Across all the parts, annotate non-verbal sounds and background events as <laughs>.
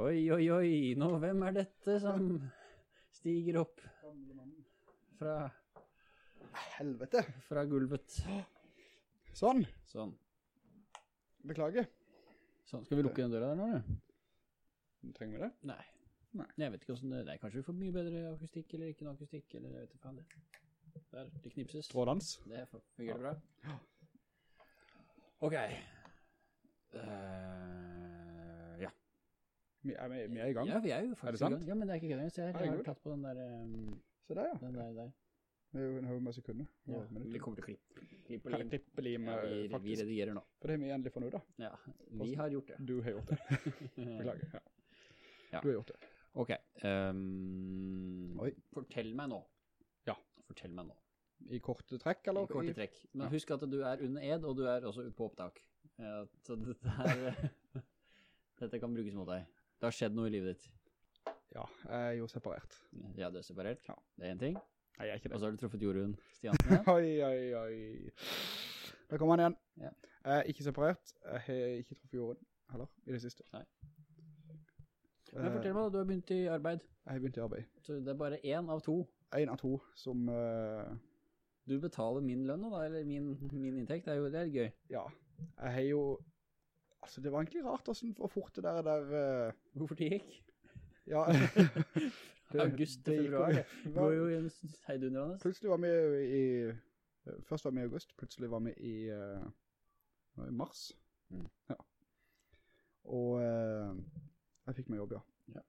Oi, oi, oi, nå, hvem er dette som stiger opp fra, Helvete. fra gulvet? Sånn. Sånn. Beklager. sånn. Skal vi lukke den døra der nå, eller? Trenger vi det? Nei. Nei. Jeg vet ikke hvordan det, nei, kanskje vi får mye bedre akustikk, eller ikke noe akustikk, eller jeg vet ikke faen det. Der, det knipses. Trådans. Det fungerer bra. Ok. Ja. Vi er, vi, er i gang. Ja, vi er jo Er faktisk er i gang. Ja, men det er ikke gøy. så jeg har tatt på den der, um, Se der, ja. den der, der. Vi er jo en høy med sekunder. Ja, vi kommer til klipp. Klipp og lim. Klipp og lim, Ja, vi, faktisk. vi redigerer nå. For det har vi endelig for nå, da. Ja, vi har gjort det. Du har gjort det. <laughs> Beklager. Ja. Ja. Du har gjort det. Ok. Um, Oi. fortell meg nå. Ja. Fortell meg nå. I korte trekk, eller? I korte trekk. Men Ja. husk at du er under ed, og du er også på opptak. Ja, så dette her, <laughs> <laughs> dette kan brukes mot deg. Det har skjedd noe i livet ditt. Ja, jeg er jo separert. Ja, du er separert. Ja. Det er en ting. Nei, jeg er ikke Og så har du truffet Jorunn Stiansen. <laughs> Oi, oi, oi. Der kommer han igjen. Ja. Jeg er ikke separert. Jeg har ikke truffet Jorunn heller, i det siste. Nei. Men Men fortell meg da, du har begynt i arbeid. Jeg har begynt i arbeid. Så det er bare en av to. En av to som, Uh... Du betaler min lønn nå da, eller min, min inntekt. Det er jo det er gøy. ja, jeg har jo, altså det var egentlig rart hvordan, hvor fort det der, der eh, Hvorfor det gikk? ja. <laughs> <laughs> Det- August til jo- februar. Det jo var- i en heidundrende. Plutselig var vi i, først var vi i august, plutselig var vi i, uh, var i mars. Mm. Ja. Og uh, jeg fikk meg jobb, ja.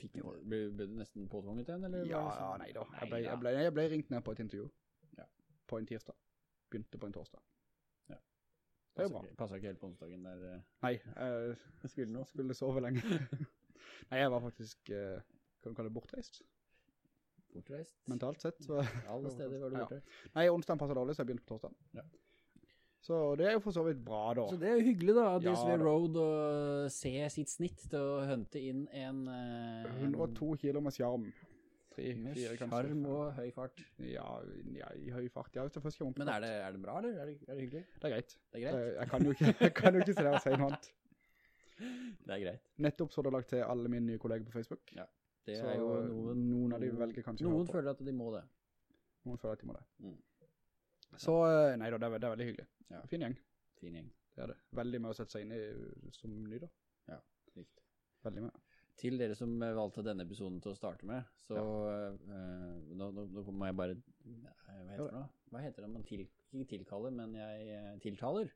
Fikk du, ble, ble du nesten påtvunget igjen, eller? Ja, ja, nei da. Jeg ble, jeg, ble, jeg ble ringt ned på et intervju. Ja. På en tirsdag. Begynte på en torsdag. Det er jo Passer bra. ikke- Passer ikke helt på onsdagen der. eh, Nei, jeg Skulle nå. skulle sove lenge. <laughs> nei, jeg var faktisk, eh, kan du kalle det bortreist? Bortreist. Mentalt sett. Så. <laughs> Alle steder var du Ja. Nei, onsdagen passet dårlig, så jeg begynte på torsdag. Ja. Så det er jo for så vidt bra da. Så det er jo hyggelig da, at Ja, DSV. Road å se sitt snitt til å hunte inn en... eh, en 102 kilo med skjerm. Tre, med skjerm og høy fart. Ja, ja, i høy fart. Ja, det først kommer Men er det, er det bra, eller? Er det, er det hyggelig? Det er greit. Det er greit? Jeg, Jeg kan jo ikke, jeg kan jo ikke se det og si noe annet. <laughs> Det er greit. Nettopp så har det lagt til alle mine nye kolleger på Facebook. Det Så er jo noen... noen av de velger kanskje Noen føler at de må det. Noen føler at de må det. Mm. Så, eh, nei da, det er, det er veldig hyggelig. Ja. Fin gjeng, Fin gjeng. det er det. Veldig med å sette seg inn i som ny da. Riktig. Veldig med. Til dere som valgte denne episoden til å starte med, så eh, nå, nå, nå må jeg bare eh, Hva heter det nå? Hva heter det man til, ikke tilkaller, men jeg eh, tiltaler?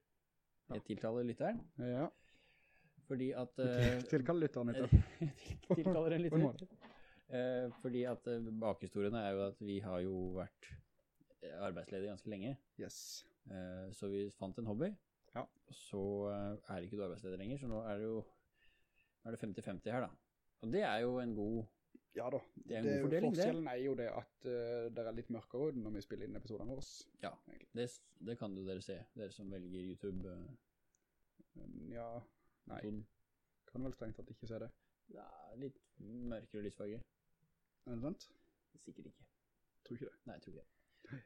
Jeg tiltaler lytteren, Ja, fordi at uh, tilkall lytteren etter. <laughs> tiltaler tilkaller en lytter. Uh, fordi at uh, bakhistorien er jo at vi har jo vært arbeidsledige ganske lenge, Yes. Uh, så vi fant en hobby. Ja. Så er ikke du arbeidsleder lenger, så nå er det jo nå er det 50-50 her da. Og det er jo en god Ja da. Det er en god fordeling, det. Forskjellen er jo det at uh, det er litt mørkere ut når vi spiller inn episoderne våre. Ja, det, det kan jo dere se, dere som velger YouTube. Uh, ja, nei, tonen. kan vel strengt tatt ikke se det. Ja, litt mørkere lysfarge. Er det sant? Sikkert ikke. Tror ikke det. Nei, tror ikke det.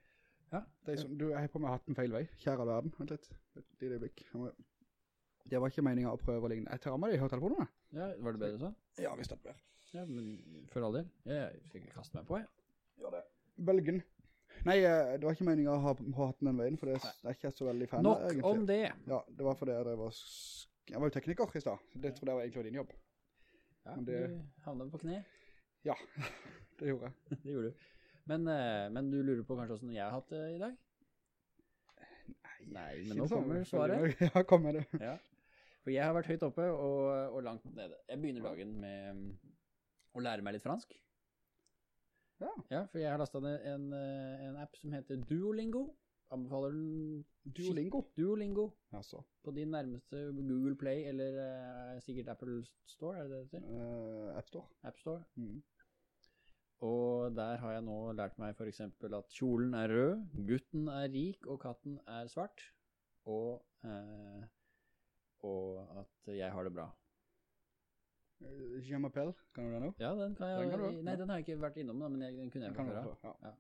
Det er sånn, du, jeg har på meg hatten feil vei. Kjære verden. Vent litt. Et lite øyeblikk. Jeg må- Det var ikke meningen å prøve å ligne. Jeg tar med deg de høretelefonene. Ja, var det bedre så? Ja, hvis det er. Ja, men for all del. Jeg skal ikke kaste meg på, jeg. Gjør det. Bølgen. Nei, eh, det var ikke meningen å ha, ha hatten den veien, for det, det er ikke så veldig fan Nok egentlig. om det. Ja, det var fordi jeg var, Jeg var jo tekniker i sted. Det trodde jeg var egentlig din jobb. Ja, Men det- du havnet på kne. Ja, <laughs> det gjorde jeg. <laughs> Det gjorde du. Men, eh, men du lurer på kanskje hvordan jeg har hatt det i dag? Nei, men nå kommer veldig svaret. <laughs> Ja, kommer det. Ja. For jeg har vært høyt oppe og, og langt nede. Jeg begynner dagen med mm, å lære meg litt fransk. Ja. Ja, for jeg har lastet ned en, eh, en app som heter Duolingo. Anbefaler den Duolingo. Duolingo Altså, på din nærmeste Google Play eller uh, sikkert Apple Store, er det det det heter? uh, App Store. App Store. Mm. Og der har jeg nå lært meg for eksempel at kjolen er rød, gutten er rik og katten er svart, og, eh, og at jeg har det bra. Uh, Je m'appelle, kan du det nå? Ja, den kan jeg, Den kan nei, den har jeg ikke vært innom men jeg, den kunne jeg Den også, ja. Ja.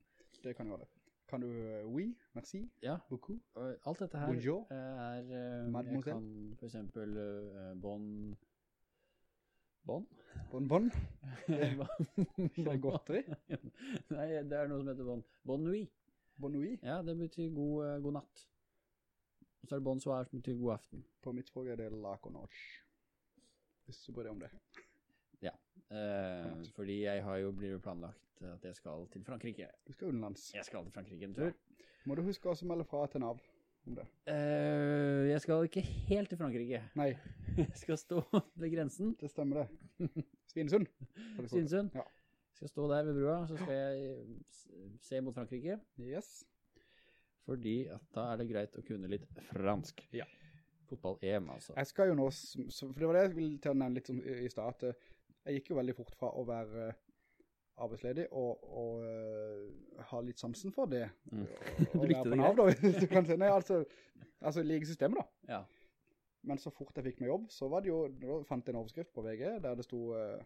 Det kan du det. Kan du uh, oui, merci, Ja, beaucoup, alt dette her Bonjour. eh, er, Mademoiselle. jeg kan for eksempel bon... bon, Bon Bonbon? Ikke godteri? Nei, det er noe som heter bon. Bon nuit. Bon nuit? Ja, det betyr god, eh, god natt. Og så er det bonsoir, som betyr god aften. På mitt språk er det la conoche. Hvis du bryr deg om det. <laughs> Eh, fordi jeg har jo blitt planlagt at jeg skal til Frankrike. Du skal utenlands. Jeg skal til Frankrike en tur. Må du huske å melde fra til Nav om det. Eh, jeg skal ikke helt til Frankrike. Nei, <laughs> Jeg skal stå <laughs> ved grensen, det stemmer det. Svinesund. Svinsund. Svinesund. Ja. Jeg skal stå der ved brua, så skal jeg se mot Frankrike. Yes. Fordi at da er det greit å kunne litt fransk. Ja. Fotball-EM, altså. Jeg skal jo nå, for det var det jeg ville til å nevne litt om i at eh, jeg gikk jo veldig fort fra å være eh, arbeidsledig og, og uh, ha litt sansen for det. Mm. Og, <laughs> Du likte det greit? Nav, da, <laughs> hvis du kan si. Nei, altså, altså like systemet da. Ja. Men så fort jeg fikk meg jobb, så var det jo, da fant jeg en overskrift på VG, der det sto eh,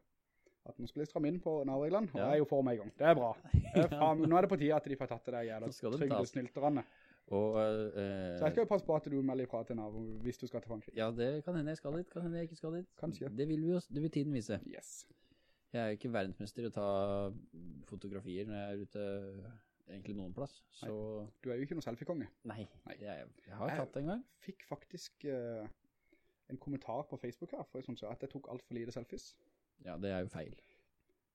at nå skulle jeg stramme inn på Nav-reglene, og Ja. jeg er jo for meg i gang. Det er bra. <laughs> Det er nå er det på tide at de får tatt det der jævla trygdesnylterne. Og eh, Så jeg skal jo passe på at du melder ifra til Nav hvis du skal til Frankrike. Ja, det kan hende jeg skal dit, kan hende jeg ikke skal dit. Kanskje. Det vil, vi jo, det vil tiden vise. Yes. Jeg er jo ikke verdensmester i å ta fotografier når jeg er ute egentlig noen plass. Så Du er jo ikke noen selfie-konge. nei, Nei. er, jeg har Jeg- tatt det en gang. fikk faktisk uh, en kommentar på Facebook her, for jeg synes at jeg tok alt for lite selfies. Ja, det er jo feil.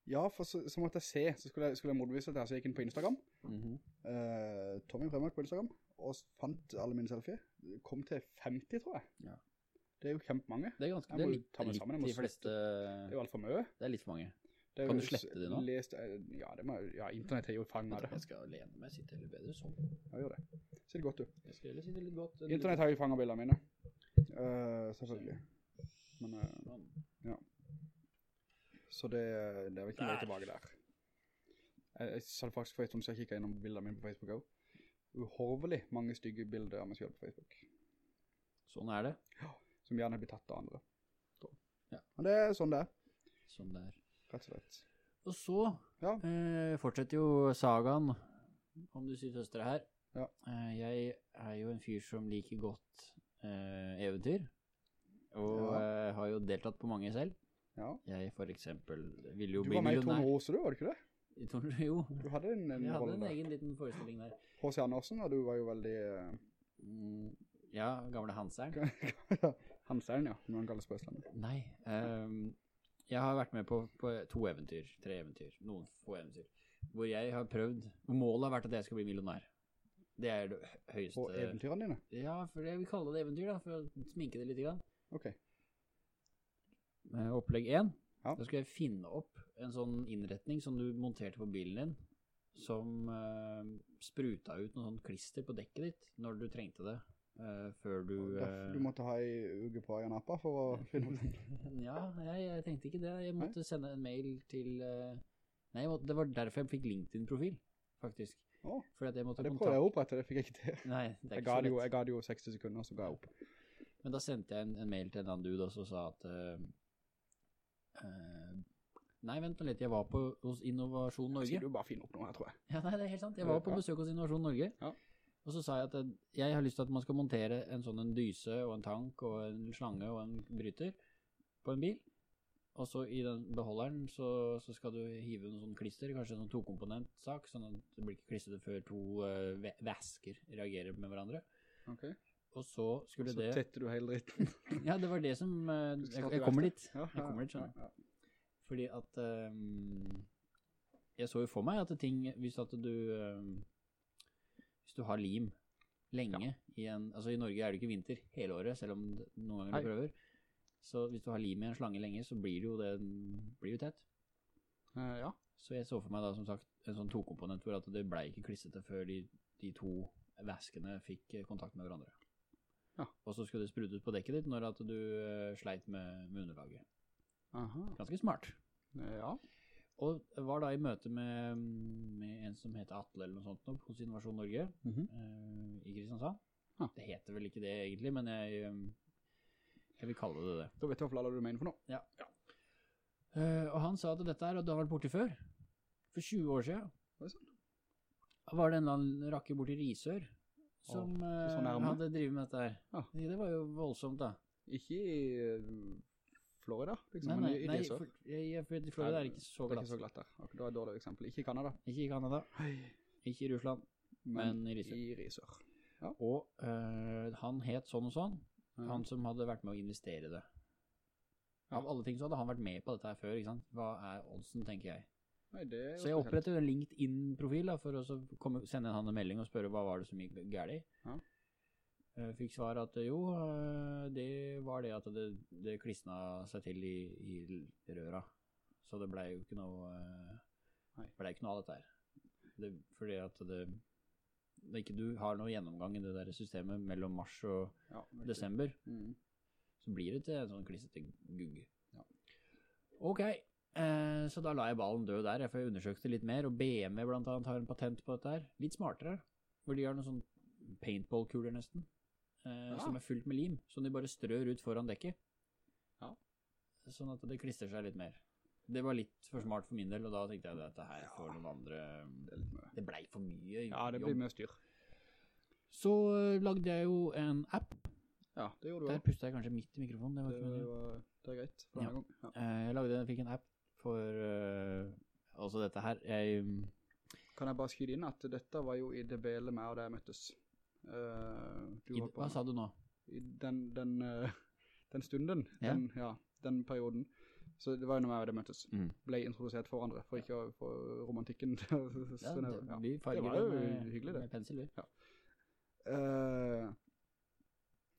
Ja, for så, så måtte jeg se, så skulle jeg, skulle jeg modbevise det her, så jeg gikk inn på Instagram, Mm -hmm. uh, Tommy Bremark på Instagram, og fant alle mine selfie. Kom til 50, tror jeg. Ja. Det er jo kjempemange. Det er ganske, Jeg det er må litt, ta meg litt sammen, de fleste, Det er jo alt for mye. det er litt for mange. Er Kan jo du slette det nå? Lest, eh, ja, det må, ja, internett har jo fanget det. Jeg skal lene meg, sitte litt bedre sånn. Ja, gjør det. Sitt godt du. Jeg skal sitte litt godt. Internett har jo fanget bildene mine. Uh, selvfølgelig. Men, uh, Sånn. Så det, det er vel ikke noe tilbake der. Jeg, jeg sa det faktisk for et som siden jeg kikket innom bildene mine på Facebook også. Uhorvelig mange stygge bilder av meg selv på Facebook. Sånn er det. Som gjerne blir tatt av andre. Så. Ja. Men det er sånn det er, Sånn det er. rett og slett. Og så Ja. eh, fortsetter jo sagaen om du sier søstre her. Ja. Eh, jeg er jo en fyr som liker godt eh, eventyr, og Ja. eh, har jo deltatt på mange selv. Ja. Jeg for eksempel ville jo bli millionær. Du var med i Tone Rose, du, var det ikke det? Jo, Du hadde en, en jeg hadde en egen liten forestilling der. H.C. Andersen, og du var jo veldig... Mm, ja, gamle Hanseren. <laughs> Hanseren, ja, som han kalles på Østlandet. Nei, um, jeg har vært med på, på to eventyr, tre eventyr, noen få eventyr, hvor jeg har prøvd, målet har vært at jeg skal bli millionær. Det er det høyeste... På eventyrene dine. Ja, for jeg vil kalle det eventyr da, for å sminke det litt. i gang. Ok. Eh, Opplegg 1, Ja. da skal jeg finne opp en sånn innretning som du monterte på bilen din, som uh, spruta ut noen sånn klister på dekket ditt når du trengte det, Uh, før du... Uh, eh, Du måtte ha en uke på en Appa for å <laughs> finne ut. Ja, jeg, jeg tenkte ikke det. Jeg måtte sende en mail til eh, Nei, måtte, det var derfor jeg fikk LinkedIn-profil, faktisk. Oh. Fordi at jeg måtte Ja, det prøvde jeg å opprette, det fikk jeg ikke til. Nei, det er Jeg ikke så jo, lett. jeg ga det jo 60 sekunder, så ga jeg opp. Men da sendte jeg en, en mail til en annen dude også og sa at eh, eh, Nei, vent litt, jeg var på, hos Innovasjon Norge. Skal du bare finne opp noe her, tror jeg. <laughs> Ja, nei, det er helt sant. Jeg var på besøk hos Innovasjon Norge. Ja. Og så sa jeg at eh, jeg har lyst til at man skal montere en sånn en dyse og en tank og en slange og en bryter på en bil. Og så i den beholderen så, så skal du hive noen sånn klister, kanskje en sånn tokomponentsak, sånn at det blir ikke klistret før to uh, væsker reagerer med hverandre. Ok. Og så skulle Så det... tetter du hele dritten. <laughs> Ja, det var det som... Uh, jeg, jeg kommer dit. Ja, Jeg kommer dit, skjønner ja. Fordi at Um, Jeg så jo for meg at ting Hvis at du Um, Hvis du har lim lenge i en Altså i Norge er det ikke vinter hele året, selv om noen ganger du prøver. Så hvis du har lim i en slange lenge, så blir det jo det blir jo tett. Uh, ja. Så jeg så for meg da som sagt en sånn tokomponent hvor at det ble ikke klissete før de, de to væskene fikk kontakt med hverandre. Ja. Og så skulle det sprutes på dekket ditt når at du eh, sleit med, med underlaget. Aha. Ganske smart. Eh, Ja. Og var da i møte med, med en som heter Atle eller noe sånt nå, hos Innovasjon Norge Mhm. eh, i Kristiansand. Ja. Det heter vel ikke det egentlig, men jeg, jeg vil kalle det det. Da vet du hva alle du mener for noe. Uh, og han sa at dette her du har vært borte før. For 20 år siden. Hva er sånn? Var det en eller annen rakker borti Risør som uh, hadde drivet med dette her. Ja. Det var jo voldsomt da. Ikke i eh, Florida, liksom, Nei, nei, i, nei for, jeg, for i Florida er det ikke så Det er glatt. ikke så glatt der. Akkurat, Det et dårlig eksempel. Ikke i Kanada. Ikke i Kanada, ikke i Russland, men, i Risør. i Risør. Og uh, han het sånn og sånn, Ja. han som hadde vært med å investere det. Av alle ting så hadde han vært med på dette her før, ikke sant? Hva er oddsen, tenker jeg. Nei, Så jeg opprettet en LinkedIn-profil for å komme, sende han en melding og spørre hva var det som gikk gærlig. Ja. Jeg fikk svar at jo, øh, det var det at det, det klisna seg til i, i røra. Så det ble jo ikke noe, ble ikke noe av dette her. Det, fordi at det, det ikke du har noe gjennomgang i det der systemet mellom mars og Ja, desember, Mm. så blir det til en sånn klissete gugg. Ja. Ok, eh, så da la jeg ballen dø der, for jeg undersøkte litt mer, og BMW blant annet har en patent på dette her. Litt smartere, hvor de har noen sånn paintball-kuler nesten, eh, Ja. som er fullt med lim, som de bare strør ut foran dekket. Ja. Sånn at det klistrer seg litt mer. Det var litt for smart for min del, og da tenkte jeg at dette her får noen andre... Det blei for mye Ja, det blir mye styr. Så eh, lagde jeg jo en app. Ja, det gjorde du Der pusta jeg kanskje midt i mikrofonen. Det var Det, var, det er greit Ja. Ja. Eh, Jeg lagde, fikk en app for uh, altså dette her. Jeg, Kan jeg bare skyde inn at dette var jo i det bele meg og deg møttes. Uh, du i, hva sa du nå? I den, den, uh, den stunden, Ja. den, ja, den perioden. Så det var jo når jeg og møttes. Mm. Ble introdusert for hverandre, for ikke å få romantikken Ja, <laughs> det, Ja. Det var jo med, hyggelig det. med pensel. vi. Eh,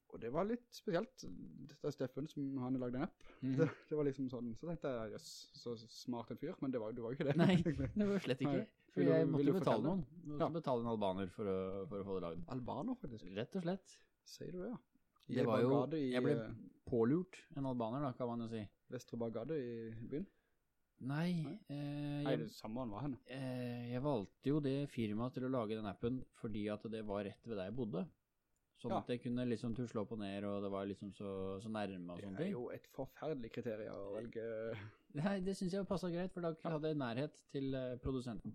og det var litt spesielt. Det er Steffen som han lagde en app. Mm. Det, det var liksom sånn, så tenkte jeg, jøss, så smart en fyr, men det var, det var jo ikke det. Nei, <laughs> det var jo slett ikke. Nei. For jeg måtte du betale noen. Måtte Ja. betale en albaner for å, for å få det lagd. Albaner faktisk. Rett og slett. Sier du det, ja? Det var jo, jeg ble eh, pålurt en albaner da, kan man jo si. Vestre Bagade i byen. Nei, Nei? eh, Nei, det samme han var henne. eh, jeg valgte jo det firmaet til å lage den appen fordi at det var rett ved der jeg bodde. Sånn Ja. at jeg kunne liksom tusle opp og ned, og det var liksom så, så nærme og sånne ting. Det er ting. jo et forferdelig kriterium å velge. Nei, det synes jeg passet greit, for da hadde jeg nærhet til eh, produsenten.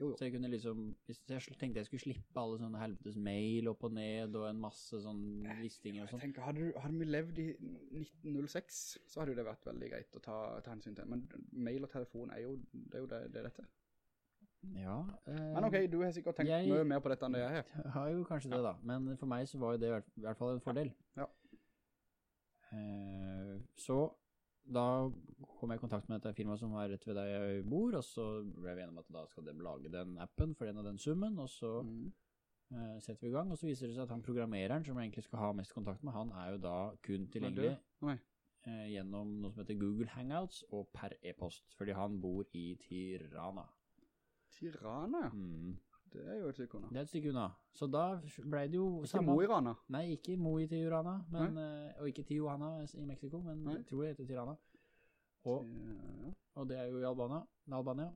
Jo, jo. Så jeg kunne liksom, hvis jeg tenkte jeg skulle slippe alle sånne helvetes mail opp og ned, og en masse sånn listinger og Jeg sånn. tenker, hadde, du- hadde vi levd i 1906, så hadde jo det vært veldig greit å ta, ta hensyn til. Men mail og telefon er jo det, er jo det, det er dette. Ja. eh, Men ok, du har sikkert tenkt jeg- mye mer på dette enn det jeg har. Jeg <laughs> har jo kanskje det da, men for meg så var jo det i hvert- fall en fordel. Ja. Eh, så da kom jeg i kontakt med dette firmaet som var rett ved der jeg bor, og så ble vi enige om at da skal de lage den appen for den og den summen, og så Mm. eh, setter vi i gang, og så viser det seg at han programmereren som jeg egentlig skal ha mest kontakt med, han er jo da kun tilgjengelig eh, gjennom noe som heter Google Hangouts og per e-post, fordi han bor i Tirana. Tirana, ja. Mm. Det er jo et stykke unna. Det er et stykke unna. Så da ble det jo Ikke Mo i Rana. Nei, ikke Mo i Tirana, men, eh, og ikke Tijuana i Mexico, men Nei. jeg tror det heter Tirana. Og, Ja, og det er jo i Albania. Albania.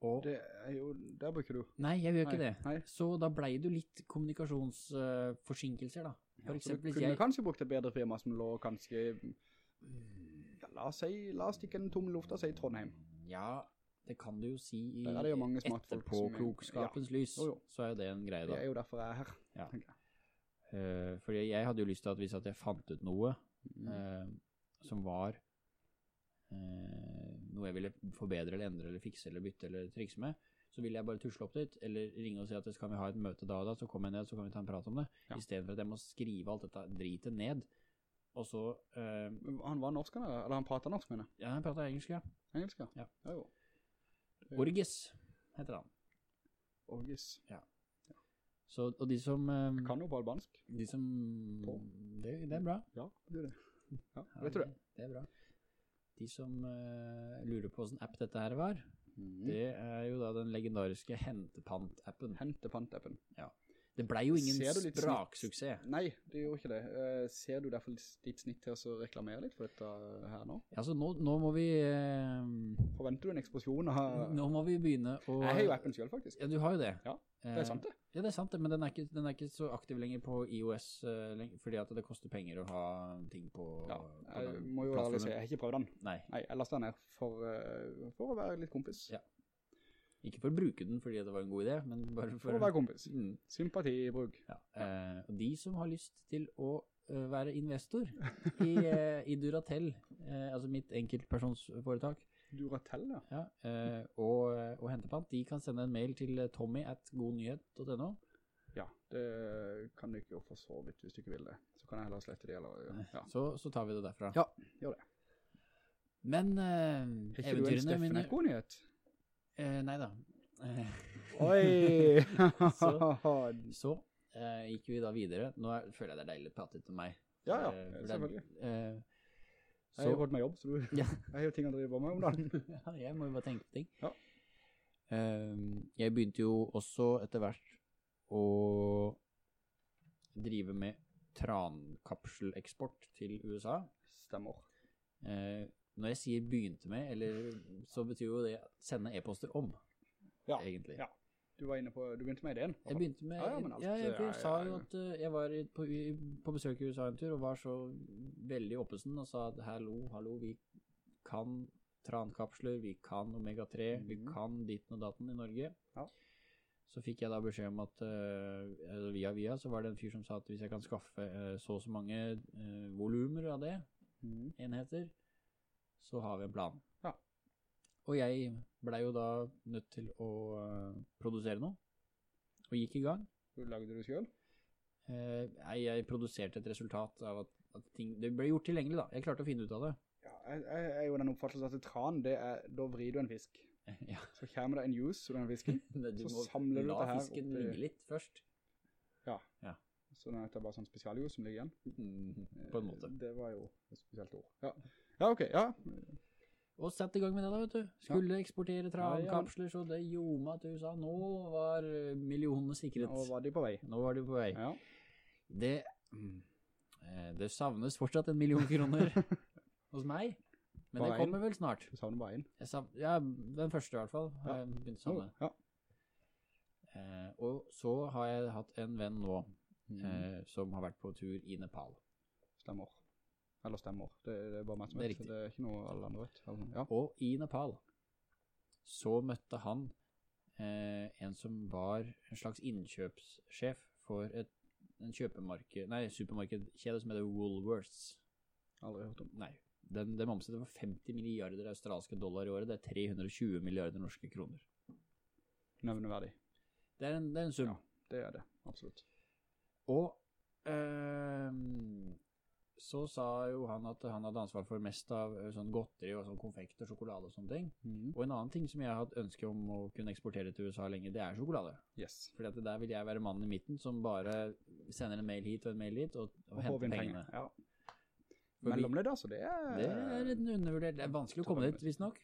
Og, det er jo, der bruker du. nei, jeg gjør ikke Nei, det. nei. Så da ble det jo litt kommunikasjonsforsinkelser da. For ja, eksempel du kunne jeg... kanskje brukt et bedre firma som lå kanskje, ja, la oss si, la oss stikke en tom luft og si Trondheim. Ja, det kan du jo si i etterpåklokskapens er etterpåklokskapens lys, Jo, jo. så er jo det en greie da. Det er jo derfor jeg er her, Ja. Eh, fordi jeg hadde jo lyst til at hvis at jeg fant ut noe eh, som var uh, noe jeg ville forbedre eller endre eller fikse eller bytte eller trikse med, så ville jeg bare tusle opp dit, eller ringe og si at skal vi ha et møte da og da, så kommer jeg ned, så kan vi ta en prat om det, Ja. i stedet for at jeg må skrive alt dette dritet ned, og så, Han var norsk, eller eller han pratet norsk, mener jeg. ja, han prater engelsk, ja. Engelsk, ja. Ja. Ja, jo. Orgis heter han. Orgis. Så, og de som, eh, Jeg kan jo på albansk. de som, det, det er bra. Ja, det er det. Ja, Ja, vet du det? Det er bra. De som eh, lurer på hvordan app dette her var, Mm. det er jo da den legendariske Hentepant-appen. Hentepant-appen. pantappen. Det ble jo ingen spraksuksess. Nei, det gjorde ikke det. Uh, ser du derfor ditt snitt til å reklamere litt for dette her nå? Altså, nå, nå må vi Uh, Forventer du en eksplosjon av... Nå må vi begynne å Jeg har jo appen selv, faktisk. Ja, du har jo det. Ja, Det er sant det. Ja, det er sant det, men den er ikke, den er ikke så aktiv lenger på iOS, fordi at det koster penger å ha ting på, Ja, jeg på må jo ærlig si, jeg har ikke prøvd den. Nei, Nei, jeg lastet den ned for, for å være litt kompis. Ja. Ikke for å bruke den fordi det var en god idé, men bare for, For å være kompis. Mm. Sympatibruk. Ja, eh, og de som har lyst til å eh, være investor <laughs> i, eh, i Duratel, eh, altså mitt enkeltpersonsforetak, Duratel, ja. ja, eh, og, og hentepant, de kan sende en mail til eh, tommy at godnyhet.no. Ja, det kan du ikke for så vidt hvis du ikke vil det. Så kan jeg heller slette det, eller, ja. Så, så tar vi det derfra. Ja, gjør det. Men eh, Er ikke du en eventyrene godnyhet? mine... Eh, nei da. Eh, Oi! <laughs> <laughs> så eh, gikk vi da videre. Nå er, føler jeg det er deilig å prate til meg. Ja, ja, Eh, selvfølgelig. eh, Jeg har så, fått meg jobb, så du, Ja. <laughs> jeg har jo ting å drive med om dagen. ja, jeg må jo bare tenke på ting. Ja. Eh, jeg begynte jo også etter hvert å drive med trankapseleksport til USA. Stemmer. Eh, når jeg sier begynte med, eller så betyr jo det sende e-poster om, Ja, egentlig. ja. Du var inne på, du begynte med ideen. Jeg begynte med, Ja, ja, alt, ja, jeg, sa jo at eh, jeg var på, på besøk i USA en tur, og var så veldig oppesen og sa at hallo, hallo, vi kan trankapsler, vi kan omega-3, vi Mhm. kan ditten og datten i Norge. Ja. Så fikk jeg da beskjed om at uh, via via så var det en fyr som sa at hvis jeg kan skaffe uh, så og så mange uh, volumer av det, Mhm. enheter, så har vi en plan. Ja. Og jeg blei jo da nødt til å eh, produsere noe, og gikk i gang. Du lagde du selv? Eh, jeg produserte et resultat av at, at ting, det ble gjort tilgjengelig da. Jeg klarte å finne ut av det. Ja, jeg, jeg er jo den oppfattelsen at tran, det er, da vrir du en fisk. <laughs> ja, Så kommer det en juice av den fisken, <laughs> Så samler du det dette her fisken oppi- ligge litt først. Ja, så det er bare sånn spesialjus som ligger igjen. Mm, på en måte. Det var jo et spesielt ord. Ja, ja ok, ja. Og sett i gang med det da, vet du. Skulle eksportere trankapsler, så det gjorde meg til USA. Nå var eh, millionene sikret. Nå var de på vei? Nå var de på vei. Ja. Det, mm, eh, det savnes fortsatt en million kroner <laughs> hos meg, men Bare det kommer vel snart. Du savner bare en. Jeg sav, ja, den første i hvert fall har Ja. jeg begynt å savne. Ja. Eh, og så har jeg hatt en venn nå mm. eh, som har vært på tur i Nepal. Stemmer. Eller stemmer. Det, det er bare meg som Det vet. riktig. Det er ikke noe alle andre vet. Eller sånn. Ja. Og i Nepal så møtte han eh, en som var en slags innkjøpssjef for et, en kjøpemarked, nei, supermarkedkjede som heter Woolworths. Aldri hørt om. Nei, den, den omsetter for 50 milliarder australske dollar i året. Det er 320 milliarder norske kroner. Nevneverdig. Det er en, det er en sum. Ja. Det er det. Absolutt. Og ehm, så sa jo han at han hadde ansvar for mest av eh, sånn godteri og sånn konfekt og sjokolade og sånne ting. Mm. Og en annen ting som jeg har hatt ønske om å kunne eksportere til USA lenge, det er sjokolade. Yes. Fordi at der vil jeg være mannen i midten som bare sender en mail hit og en mail hit og, og, Og henter pengene. Ja. Mellomledd, altså. Det er... Det er en undervurdert, det er vanskelig å komme dit, visstnok.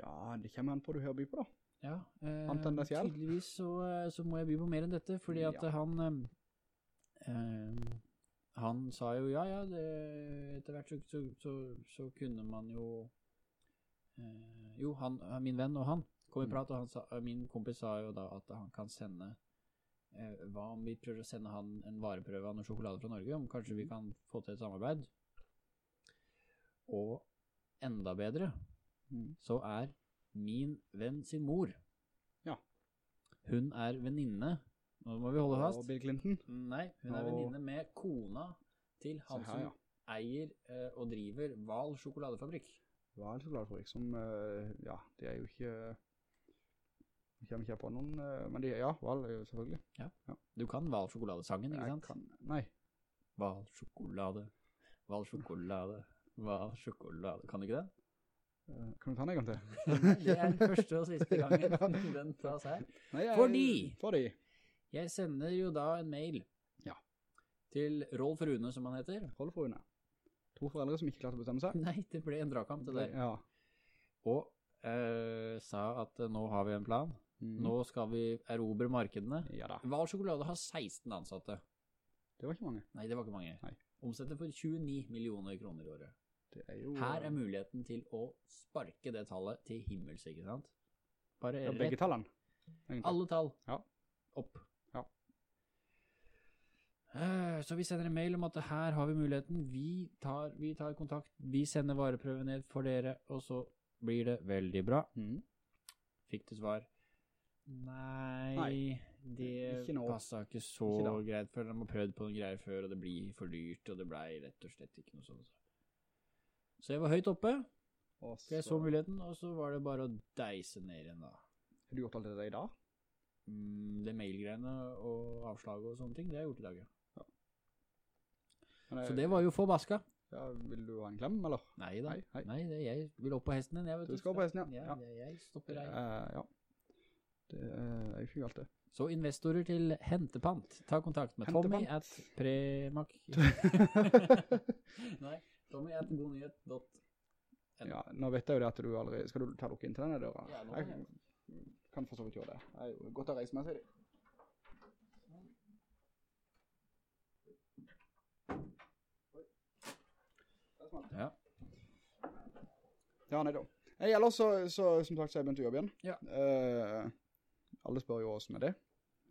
Ja, det kommer an på du hører by på, da. Ja, eh, tydeligvis så, eh, så må jeg by på mer enn dette, fordi at Ja. han eh, eh, han sa jo ja, ja, det, etter hvert så, så, så, så kunne man jo eh, jo, han, min venn og han kom i Mm. prat, og han sa, min kompis sa jo da at han kan sende eh, hva om vi prøver å sende han en vareprøve av noe sjokolade fra Norge, om kanskje Mm. vi kan få til et samarbeid. Og enda bedre, Mm. så er min venn sin mor. Ja. Hun er venninne, nå må vi holde fast. Og Bill Clinton. Nei, hun er venninne med kona til han her, som ja. eier eh, og driver Val sjokoladefabrikk. Det sjokoladefabrikk som, eh, ja, det er jo ikke, jeg kommer ikke på noen, eh, men de, ja, Val, selvfølgelig. Ja. selvfølgelig. Du kan Val sjokoladesangen, ikke Jeg sant? Kan, nei, Val sjokolade, Val sjokolade, Val sjokolade. Kan du ikke den? eh, kan du ta den en gang til? <laughs> Det er den første og siste gangen <laughs> den tas her. Nei, jeg- Fordi- Fordi, Jeg sender jo da en mail Ja. til Rolf Rune, som han heter. Rolf Rune. To foreldre som ikke klarte å bestemme seg. Nei, det ble en dragkamp det der. Ja. Og eh, sa at eh, nå har vi en plan. Mhm. Nå skal vi erobre markedene. Ja da, Val sjokolade har 16 ansatte. det var ikke mange. Nei, det var ikke mange. Nei. Omsetter for 29 millioner kroner i året. Det er jo... Her er muligheten til å sparke det tallet til himmels, ikke sant? Bare ja, begge rett, tallene. egentlig. alle tall Ja. opp. Eh, Så vi sender en mail om at her har vi muligheten. Vi tar, vi tar kontakt, vi sender vareprøve ned for dere, og så blir det veldig bra. Mm. Fikk du svar Nei, Nei. det passa ikke så Ikke greit, for de har prøvd på noen greier før, og det blir for dyrt, og det ble rett og slett ikke noe sånt. Så jeg var høyt oppe, Og jeg så muligheten, og så var det bare å deise ned igjen da. Har du gjort alt det der i dag? Mm, det mailgreiene og avslag og sånne ting, det har jeg gjort i dag, ja. Eh, Så det var jo forbaska. Ja, vil du ha en klem, eller? Nei da. Nei, hei. nei. det, jeg vil opp på hesten din, jeg vet Du skal opp på hesten, ja. Ja, Ja. Jeg, stopper deg. Uh, ja. Det er jo ikke galt det. Så investorer til hentepant, ta kontakt med Tommy at premak... <laughs> Nei, Tommy at godnyhet.no. Ja, nå vet jeg jo det at du aldri... Skal du ta lukke inn til denne døra? Ja, nå jeg kan for så vidt gjøre det. Det er jo godt å reise med, sier de. Ja. Ja, nei da. Nei, ellers så, så, som sagt, så har jeg begynt å jobbe igjen. Ja. Eh, alle spør jo hvordan er det.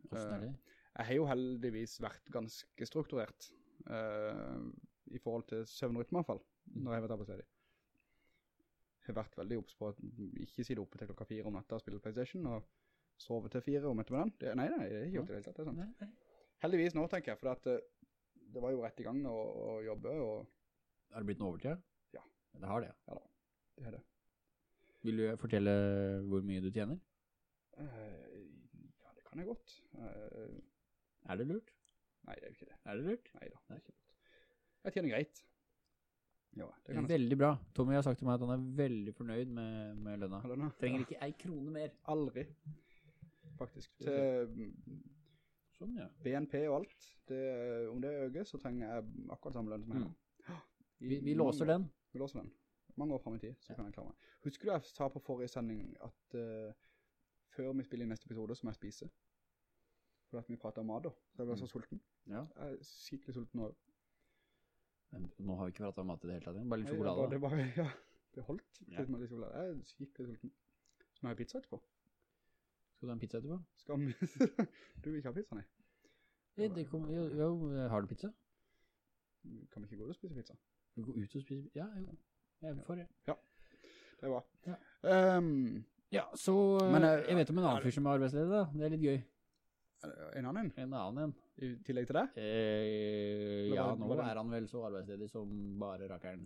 Hvordan er det? Jeg har jo heldigvis vært ganske strukturert eh, i forhold til søvnrytme i hvert fall, når jeg har vært arbeidsledig. Jeg har vært veldig opps på at ikke sitte oppe til klokka fire om natta og spille Playstation, og sove til fire om ettermiddagen. Det, nei, nei, det er ikke gjort det hele tatt, det er sant. Heldigvis nå, tenker jeg, for at eh, det var jo rett i gang å, å jobbe, og Har det blitt noe overtid? Ja. Det har det. det er det. Vil du fortelle hvor mye du tjener? Uh, ja, det kan jeg godt. Uh, Er det lurt? nei, det er jo ikke det. Er det lurt? Nei da, det er ikke lurt. Jeg tjener greit. Ja, det kan jeg Veldig bra. Tommy har sagt til meg at han er veldig fornøyd med, med lønna. lønna. Trenger ikke ei krone mer. Aldri, faktisk. Til Sånn, ja. BNP og alt, det, om det øker, så trenger jeg akkurat samme lønn som jeg Mm. har. I Vi, vi låser den. Vi låser den. Mange år frem i tid, så kan jeg klare meg. Husker du jeg sa på forrige sending at uh, før vi spiller i neste episode, så må jeg spise? For at vi prater om mat da, så jeg ble så sulten. Ja. Jeg er skikkelig sulten nå. Men nå har vi ikke pratet om mat i det hele tatt. Bare litt sjokolade. sjokolade. Det da. bare, <laughs> ja, det holdt. Ja. Litt med litt sjokolade. Jeg er skikkelig sulten. Så må jeg pizza etterpå. Skal du ha en pizza etterpå? Skal vi... <laughs> du vil ikke ha pizza, nei? Det, det kom, jo, jo, har du pizza? Kan vi ikke gå ut og spise pizza? Vi går ut og spiser Ja, jo. Jeg er for det. Det er bra. Ja. um, Ja, så Men, Men, eh, Jeg vet om en annen fyr som er arbeidsleder da. Det er litt gøy. en annen en, En annen en. i tillegg til det? Eh, ja, nå var det? er han vel så arbeidsledig som bare rakkeren.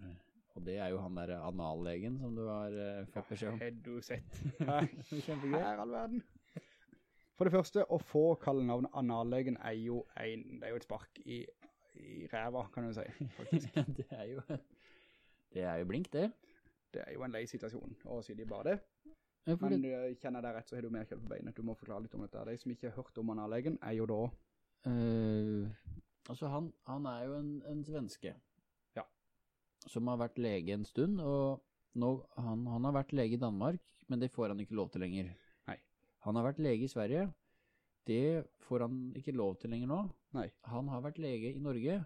Og det er jo han der anallegen som du har uh, fått beskjed om. Har du sett? <laughs> Kjempegøy. Her all verden. For det første, å få kallenavnet anallegen er jo en, det er jo et spark i, i ræva, kan du si. <laughs> faktisk. det er jo Det er jo blink, det. Det er jo en lei situasjon å si de bare det. Men det- eh, kjenner jeg deg rett, så har du mer kjøtt på beinet. Du må forklare litt om dette. De som ikke har hørt om anallegen, er jo da Uh, altså, han, han er jo en, en svenske. Ja. Som har vært lege en stund, og nå, han, han har vært lege i Danmark, men det får han ikke lov til lenger. Nei. Han har vært lege i Sverige. Det får han ikke lov til lenger nå. Nei. Han har vært lege i Norge,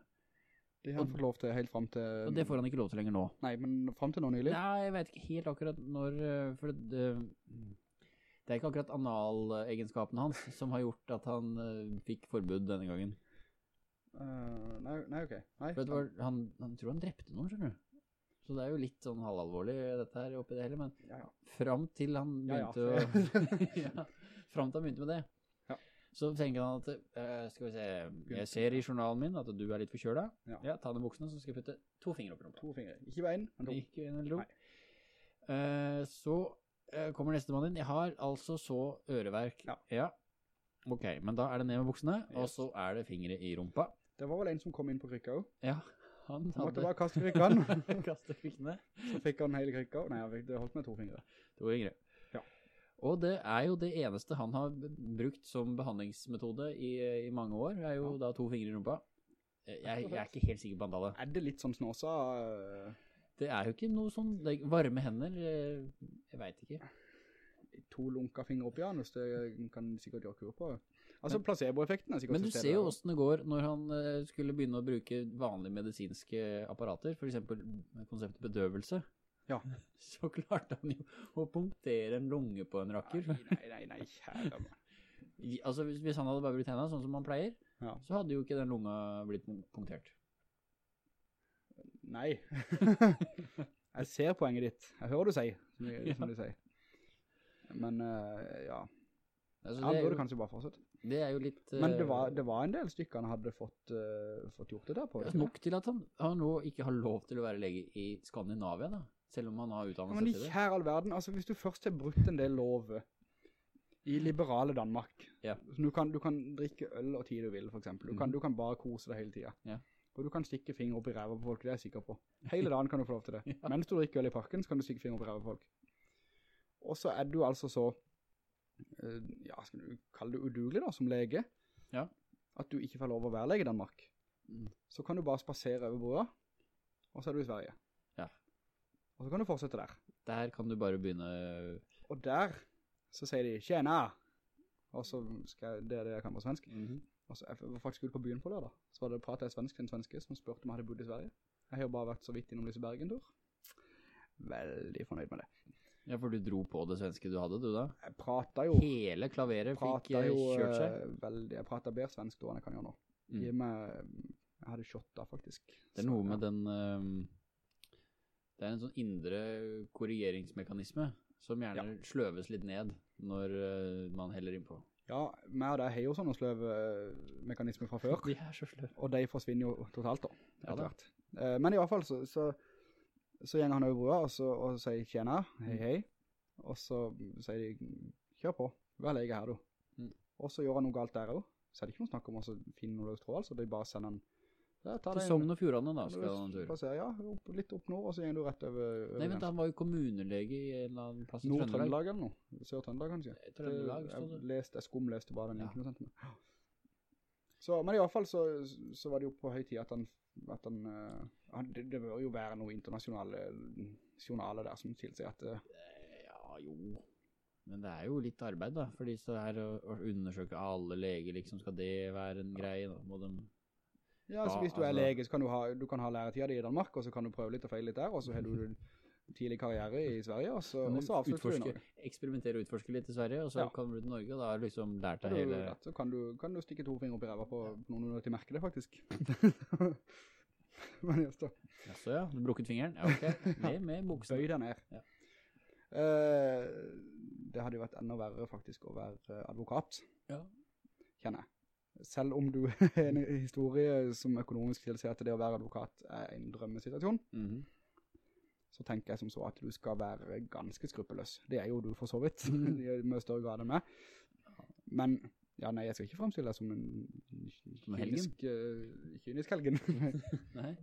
Det har han fått lov til helt frem til... og det får han ikke lov til lenger nå. Nei, men frem til nå nylig. Nei, jeg vet ikke helt akkurat når eh, For det, det er ikke akkurat analegenskapen hans som har gjort at han eh, fikk forbud denne gangen. Uh, nei, nei, ok. Nei, For det var, han, han tror han drepte noen, skjønner du. Så det er jo litt sånn halvalvorlig dette her oppi det hele, men ja, ja. fram til han Ja, ja, å <laughs> <laughs> ja, frem til han begynte med det. Ja. Så tenker han at uh, Skal vi se Jeg ser i journalen min at du er litt forkjøla. Ja. Ja, ta den buksene, så skal jeg putte to fingre opp i rumpa. To fingre. Ikke bare en, men to. Ikke en eller to. Eh, så uh, kommer nestemann inn. Jeg har altså så øreverk. Ja. Ok, men da er det ned med buksene, og så er det fingre i rumpa. Det var vel en som kom inn på krykka også. Ja, han Han måtte hadde bare kaste krykkene. <laughs> kaste krykkene. Så fikk han hele krykka. Nei, det holdt med to fingre. To fingre. Og det er jo det eneste han har brukt som behandlingsmetode i, i mange år, er jo da to fingre i rumpa. Eh, Jeg, jeg er ikke helt sikker på antallet. Er det litt sånn snåsa? eh, Det er jo ikke noe sånn, varme hender, eh, jeg vet ikke. to lunka fingre opp i anus, det kan sikkert gjøre kur på. Altså, placeboeffekten er sikkert Men du ser jo hvordan det går når han skulle begynne å bruke vanlige medisinske apparater, for eksempel konseptet bedøvelse. Ja. <laughs> Så klarte han jo å punktere en lunge på en rakker. Nei, nei, nei, kjære meg. Altså hvis, hvis han hadde bare blitt hendene sånn som han pleier, Ja. så hadde jo ikke den lunga blitt punktert. Nei. <laughs> jeg ser poenget ditt. Jeg hører du sier, som, jeg, som du sier. Men, uh, ja. Altså, Han burde jo- kanskje bare fortsette. Det er jo litt... Men det eh, var, det var en del stykker han hadde fått, uh, fått gjort det der på. ja, nok til at han, han nå ikke har lov til å være lege i Skandinavia da, selv om man har utdannet seg til det. Men kjære all verden, altså hvis du først har brutt en del lover i liberale Danmark, Ja. du kan, du kan drikke øl og tid du vil, for eksempel. Du, kan, Mhm. du kan bare kose deg hele tiden. Ja. Og du kan stikke fingre opp i ræva på folk, det er jeg sikker på. Hele dagen kan du få lov til det. <laughs> Ja. Mens du drikker øl i parken, så kan du stikke fingre opp i ræva på folk. Og så er du altså så, eh, ja, skal du kalle det udugelig da, som lege, Ja. at du ikke får lov å være lege i Danmark. Mm. Så kan du bare spasere over broa, og så er du i Sverige. Og så kan du fortsette der. Der kan du bare begynne... Og der så sier de «Tjena!» Og så skal jeg, det er det jeg kan på svensk. Mhm. Og så jeg var faktisk ute på byen på lørdag. Så var det pratet jeg svensk til en svenske som spurte om jeg hadde bodd i Sverige. Jeg har jo bare vært så vidt innom Lisebergen-tur. Veldig fornøyd med det. Ja, for du dro på det svenske du hadde, du da? Jeg pratet jo, Hele klaveret fikk eh, jo kjørt seg. eh, veldig, jeg pratet bedre svensk da enn jeg kan gjøre nå. Mm. Gi meg, jeg hadde shot da faktisk. Det er noe med den ehm, Det er en sånn indre korrigeringsmekanisme som gjerne sløves litt ned når eh, man heller innpå. Ja, meg og deg har jo sånne sløve mekanismer fra før. De er så sløve. Og de forsvinner jo totalt da, etter hvert. Eh, men i hvert fall så, så, så gjenger han over broa og, så, og sier tjena, hei hei. Og så sier de, kjør på, vær lege her du. Mm. Og så gjør han noe galt der også. Så er det ikke noe snakk om å finne noe løs tråd, altså. De bare sender han, ja, Til Sogn og Fjordane da skal han tur. Passer, ja, opp, litt opp nord, og så gjenger du rett over, over Nei, vent, han var jo kommunelege i en eller annen plass i Trøndelag. Nord-Trøndelag eller noe? Sør-Trøndelag kanskje? Trøndelag, står det. Jeg leste, jeg skumleste bare den Ja. linken du sendte meg. Så, men i hvert fall så, så var det jo på høy tid at han, at han, eh, han det, det bør jo være noe internasjonale journaler der som tilsier at eh, Eh, Ja, jo. Men det er jo litt arbeid da, fordi så her å undersøke alle leger, liksom, skal det være en greie da? Må de... Ja, så Ja, hvis du er altså- lege, så kan du ha, du kan ha læretida di i Danmark, og så kan du prøve litt og feile litt der, og så har du tidlig karriere i Sverige, og så, og du så avslutter du i Norge. eksperimentere og utforske litt i Sverige, og så Ja. kommer du til Norge, og da har du liksom lært deg hele... Ja, så kan, du, kan du stikke to fingre opp i ræva på, noen når til merke det, faktisk. <laughs> <laughs> men just da. Jaså ja, du brukket fingeren? Ja, ok. <laughs> Med, med buksen. Bøy deg ned. Ja. Uh, det hadde jo vært enda verre faktisk å være advokat, Ja. kjenner jeg. Selv om du har <laughs> en historie som økonomisk tilsier at det å være advokat er en drømmesituasjon, Mhm. så tenker jeg som så at du skal være ganske skruppeløs. Det er jo du for så vidt, <laughs> Mhm. i mye større grad enn meg. Men, ja nei, jeg skal ikke fremstille deg som en helgen? kynisk, eh, kynisk helgen. <laughs> Nei.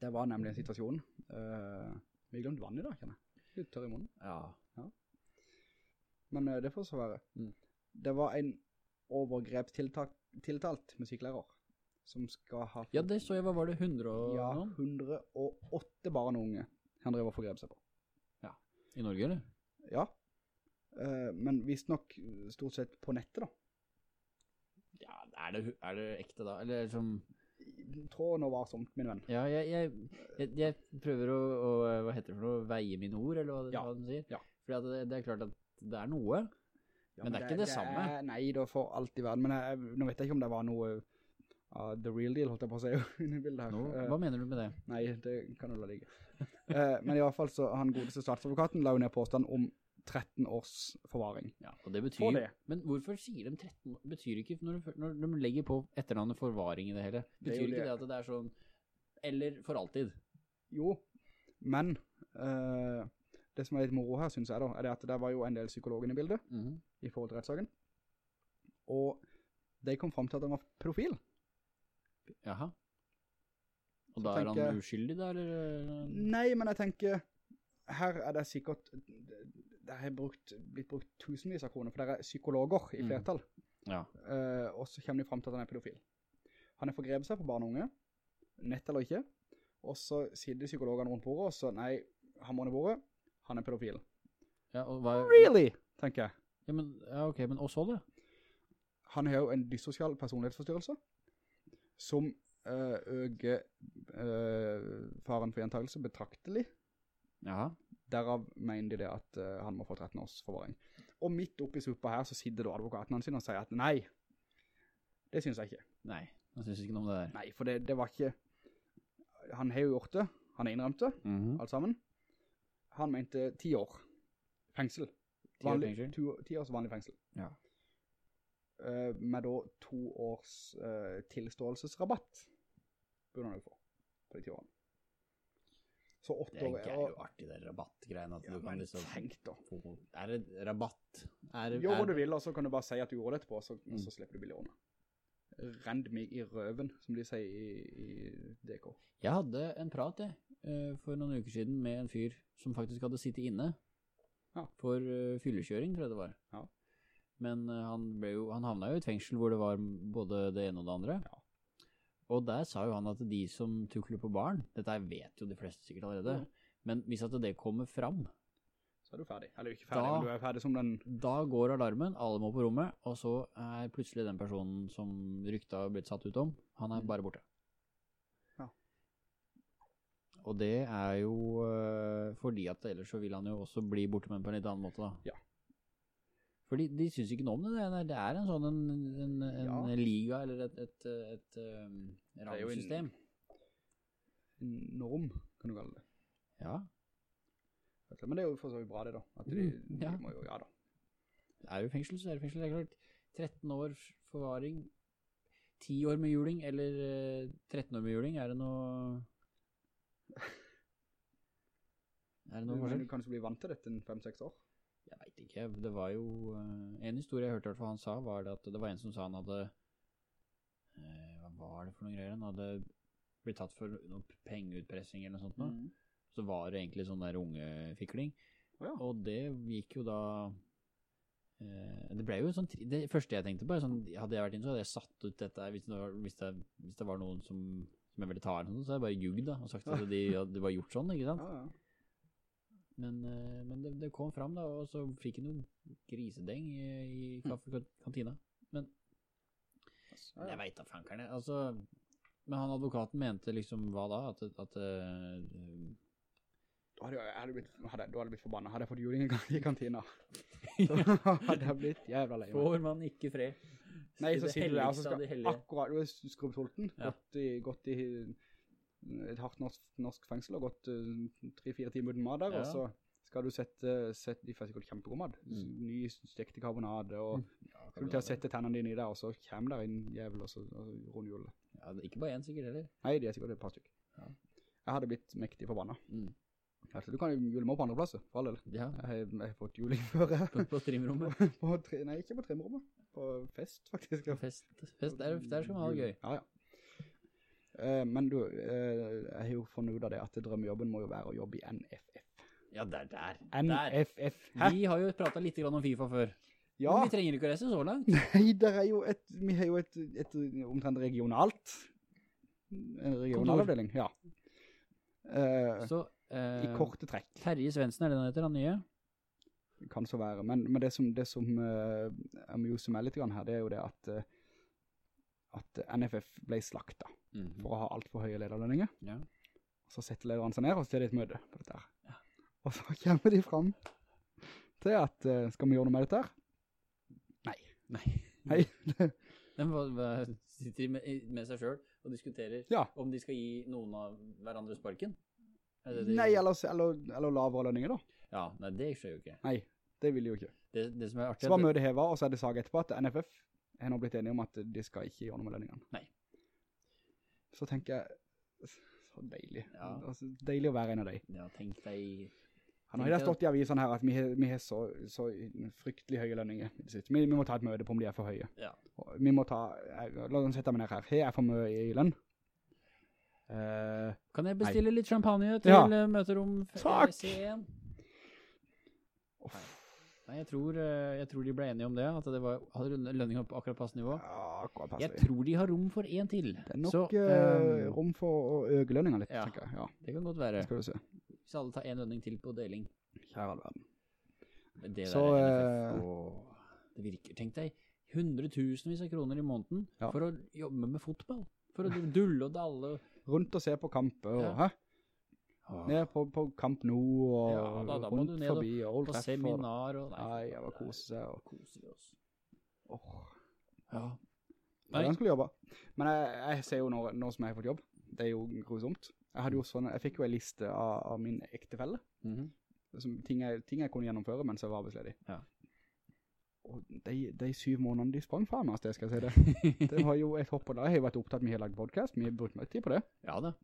det var nemlig en situasjon. Uh, vi glemte vann i dag, kjenner jeg. Litt tørr i munnen. Ja. Men uh, det får så være. Mm. Det var en overgrepstiltalt musikklærer som skal ha ja, det så jeg, hva var det, 100 og ja, noen? 108 barn og unge han drev og forgrep seg på. I Norge, eller? Ja, Uh, men visst nok stort sett på nettet da. Ja, er det, er det ekte da? Eller som... Tråden var sånt, min venn. Ja, jeg, jeg, jeg, jeg prøver å, å, hva heter det for noe, veie mine ord, eller hva, Ja, hva den sier. ja. Fordi det, det er klart at det er noe. Ja, Men det er ikke det samme. er- nei, da for alt i verden. Men jeg, nå vet jeg ikke om det var noe av the real deal, holdt jeg på å si, <laughs> inni bildet her. No, hva hva mener du med det? Nei, det kan du la ligge. uh, men i hvert fall så han godeste statsadvokaten la jo ned påstand om 13 års forvaring. Ja, og det betyr... det. Men hvorfor sier de 13? Betyr ikke, når de, når de legger på etternavnet forvaring i det hele, betyr det ikke det. det at det er sånn, eller for alltid? Jo, men eh, det som er litt moro her, synes jeg da, er det at det var jo en del psykologen i bildet Mhm. i forhold til rettssagen. Og de kom frem til at han var profil. Jaha. Og da er tenker han uskyldig da, eller? Nei, men jeg tenker, her er det sikkert, det har brukt, blitt brukt tusenvis av kroner, for det er psykologer i Mm. flertall. Ja. Uh, og så kommer de frem til at han er pedofil. Han er forgrevet seg på barn og unge, nett eller ikke, og så sitter psykologene rundt bordet, og så, nei, han må ned bordet, han er pedofil. Ja, hva... Really? Tenker jeg. Ja, men, ja, ok, men også det? Han har jo en dysosial personlighetsforstyrrelse, som øger øker eh, faren for gjentagelse betraktelig. Ja. Derav mener de det at eh, han må få 13 års forvaring. Og midt oppi suppa her så sitter da advokaten hans og sier at nei, det synes jeg ikke. Nei, han synes ikke noe om det der. Nei, for det, det var ikke, han har jo gjort det, han har innrømt det, -hmm. alt sammen. Han mente 10 år fengsel. Ti år to- 10 års vanlig fengsel. Ja. Uh, med da to års uh, tilståelsesrabatt burde han jo få på de ti årene. Så åtte år er jo artig, det rabattgreiene. At Ja, du kan liksom tenk da. Er det rabatt? Er, hva er- du vil, og så kan du bare si at du gjorde det etterpå, så, Mm. så slipper du billig ordene. Rend meg i røven, som de sier i, i DK. Jeg hadde en prat jeg, for noen uker siden med en fyr som faktisk hadde sittet inne Ja. for eh, fyllekjøring, tror jeg det var. Ja. Men eh, han, jo, han havna jo i et fengsel hvor det var både det ene og det andre. Ja. Og der sa jo han at de som tukler på barn, dette vet jo de fleste sikkert allerede, men hvis at det kommer fram, Så er du ferdig. Eller ikke ferdig, Da- men du er ferdig som den... da går alarmen, alle må på rommet, og så er plutselig den personen som rykta har blitt satt ut om, han er Mm. bare borte. Og det er jo øh, fordi at ellers så vil han jo også bli borte, på en litt annen måte da. Ja. Fordi de synes ikke noe om det, det er, det er en sånn en, en, en Ja. liga eller et, et, et, um, er jo en- rangsystem. norm, kan du kalle det. Ja, Men det er jo for så vidt bra det da. At de, Mm, ja. de må jo, ja da. det er jo fengsel, så er det fengsel, det er klart. 13 år forvaring, 10 år med juling, eller eh, 13 år med juling, er det noe... Er det noe forskjell? du kan ikke bli vant til dette en fem-seks år. Jeg vet ikke, det var jo eh, En historie jeg hørte hvertfall han sa Var det at det var en som sa han hadde eh, Hva var det for noen greier Han hadde blitt tatt for noen pengeutpressing eller noe sånt nå. Så var det egentlig sånn der ungefikling Oh, ja. Og det gikk jo da eh, Det ble jo sånn Det første jeg tenkte på sånn Hadde jeg vært inne så hadde jeg satt ut dette Hvis det var, hvis det, hvis det var noen som Som jeg ville ta eller noe Så hadde jeg bare ljugd da Og sagt at de hadde bare gjort sånn, ikke sant? Ja, ja. Men, eh, men det, det kom fram da, og så fikk jeg noen grisedeng i, i kaffekantina. Men ja. jeg vet da fankerne, altså, men han advokaten mente liksom hva da? At, at eh, Da hadde jeg, hadde blitt, hadde, hadde jeg blitt forbannet. Hadde jeg fått juling i kantina, <laughs> <laughs> så hadde jeg blitt jævla lei meg. får man ikke fred? Nei, så sier du der, og så skal akkurat, du er skrubbsulten, Ja. gått, i, gått i et hardt norsk, norsk fengsel, og gått uh, tre-fire timer uten mat der, Ja. og så skal du sette, sette de får sikkert kjempegod mat. Mm. Ny stekte karbonade, og Ja, skal du til å sette tennene dine i der, og så kommer der en jævel, og så rundt runder. Ja, ikke bare en sikkert heller. Nei, det er sikkert et par stykker. Ja. Jeg hadde blitt mektig forbannet. Mm. Altså, du kan jo jule meg opp på andre plasser, for all del. Ja, Jeg har, jeg har fått juling før på, på trimrommet. <laughs> på tre, nei, ikke på trimrommet. På fest, faktisk. På fest, fest der, der skal man ha det gøy. Ja, ja. Eh, men du, eh, jeg har jo funnet ut av det at drømmejobben må jo være å jobbe i NFF. Ja, der, der. NFF, Der. Vi har jo pratet litt om FIFA før. Ja, Men vi trenger ikke å reise så langt. <laughs> nei, et, vi har jo et, et, omtrent regionalt, en regionalavdeling, ja. Eh, Så, eh, I korte trekk. Terje Svensen er det han heter, han nye. Kan så være, men, men det som, det som uh, amuser meg litt grann her, det er jo det at, uh, at NFF ble slakta -hmm. for å ha alt for høye lederlønninger. Ja. Så setter lederen seg ned, og så er det et møte på dette her. Ja. Og så kommer de frem til at, uh, skal vi gjøre noe med dette her? Nei. Nei. Nei. <laughs> Hva, sitter med, med seg selv og diskuterer Ja. om de skal gi noen av hverandre sparken? Det det Nei, eller, eller, eller lavere lønninger da. Ja, nei, det skjer jo ikke. Nei, det vil jo ikke. Det, det som er artig Så var møtet hevet, og så er det saget etterpå at NFF har nå blitt enige om at de skal ikke gjøre noe med lønningene. Nei. Så tenker jeg, så deilig. Ja. Altså, deilig å være en av deg. Ja, tenk deg... Han har jo stått i avisen her at vi har, vi har så, så fryktelig høye lønninger. Vi, vi må ta et møte på om de er for høye. Ja. Vi må ta, jeg- la oss sette meg ned her. Her er for mye i lønn. Uh, Kan jeg bestille litt champagne til Ja. eh, møterom Takk! Takk! C1? Nei, jeg tror, eh, jeg tror de ble enige om det, at det var, hadde lønninga på akkurat passe nivå. ja, akkurat Jeg tror de har rom for en til. Det er nok Så, eh, rom for å øke lønninga litt, ja. tenker jeg. Ja, det kan godt være. skal du se. Hvis alle tar en lønning til på deling. Kjære all verden. Men det Så, der NFF, og det virker. Tenk deg, hundretusenvis av kroner i måneden Ja. for å jobbe med fotball. For å dulle og dalle. Rundt og se på kamper, og, Ja. hæ? Ned på, på Kamp Nou, og Ja, da- da rundt ned forbi, og Old på seminar og... Nei, jeg var kose seg, og... koser vi oss. Åh, Ja. det er den skulle jobbe. Men jeg, jeg ser jo nå, nå som jeg har fått jobb, det er jo grusomt. Jeg sånn, jeg fikk jo en liste av, av min ektefelle, Mhm. som ting jeg, ting jeg kunne gjennomføre mens jeg var arbeidsledig. Ja. og de, de syv månedene de sprang fra meg, skal jeg si det. <laughs> Det var jo et hopp, og da har jeg vært opptatt med å lage podcast, men brukt meg tid på det. Ja da.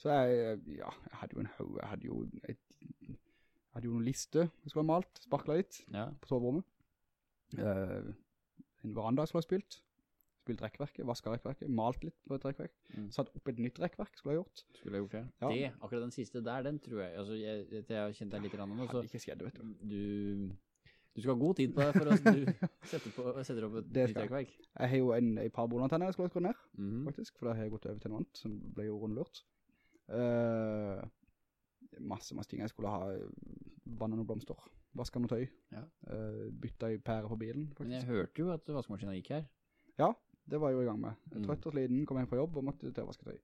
Så jeg, ja, jeg hadde jo en haug, jeg hadde jo et, jeg hadde jo noen liste jeg skulle ha malt, sparklet litt Ja. på soverommet. Uh, en veranda jeg skulle ha spilt, spilt rekkverket, vasket rekkverket, malt litt på et rekkverk, Mm. satt opp et nytt rekkverk skulle jeg ha gjort. Skulle jeg gjort det? Ja. Det, akkurat den siste der, den tror jeg, altså jeg, jeg, jeg har kjent deg litt grann nå, så ikke skjedd, vet du. du, du skal ha god tid på deg for å du <laughs> setter, på, setter opp et nytt skal jeg. har jo en, en par bonantenner jeg skulle ha skrudd ned, Mhm. faktisk, for da har jeg gått over til noe annet, som ble jo rundlurt. Eh, masse, masse ting jeg skulle ha, vannet noen blomster, vasket noe tøy, Ja. uh, byttet i pære på bilen, Men jeg hørte jo at vaskemaskinen gikk her. Ja, det var jeg jo i gang med. Mm. Trøtt og sliten, kom hjem fra jobb og måtte til å vaske tøy.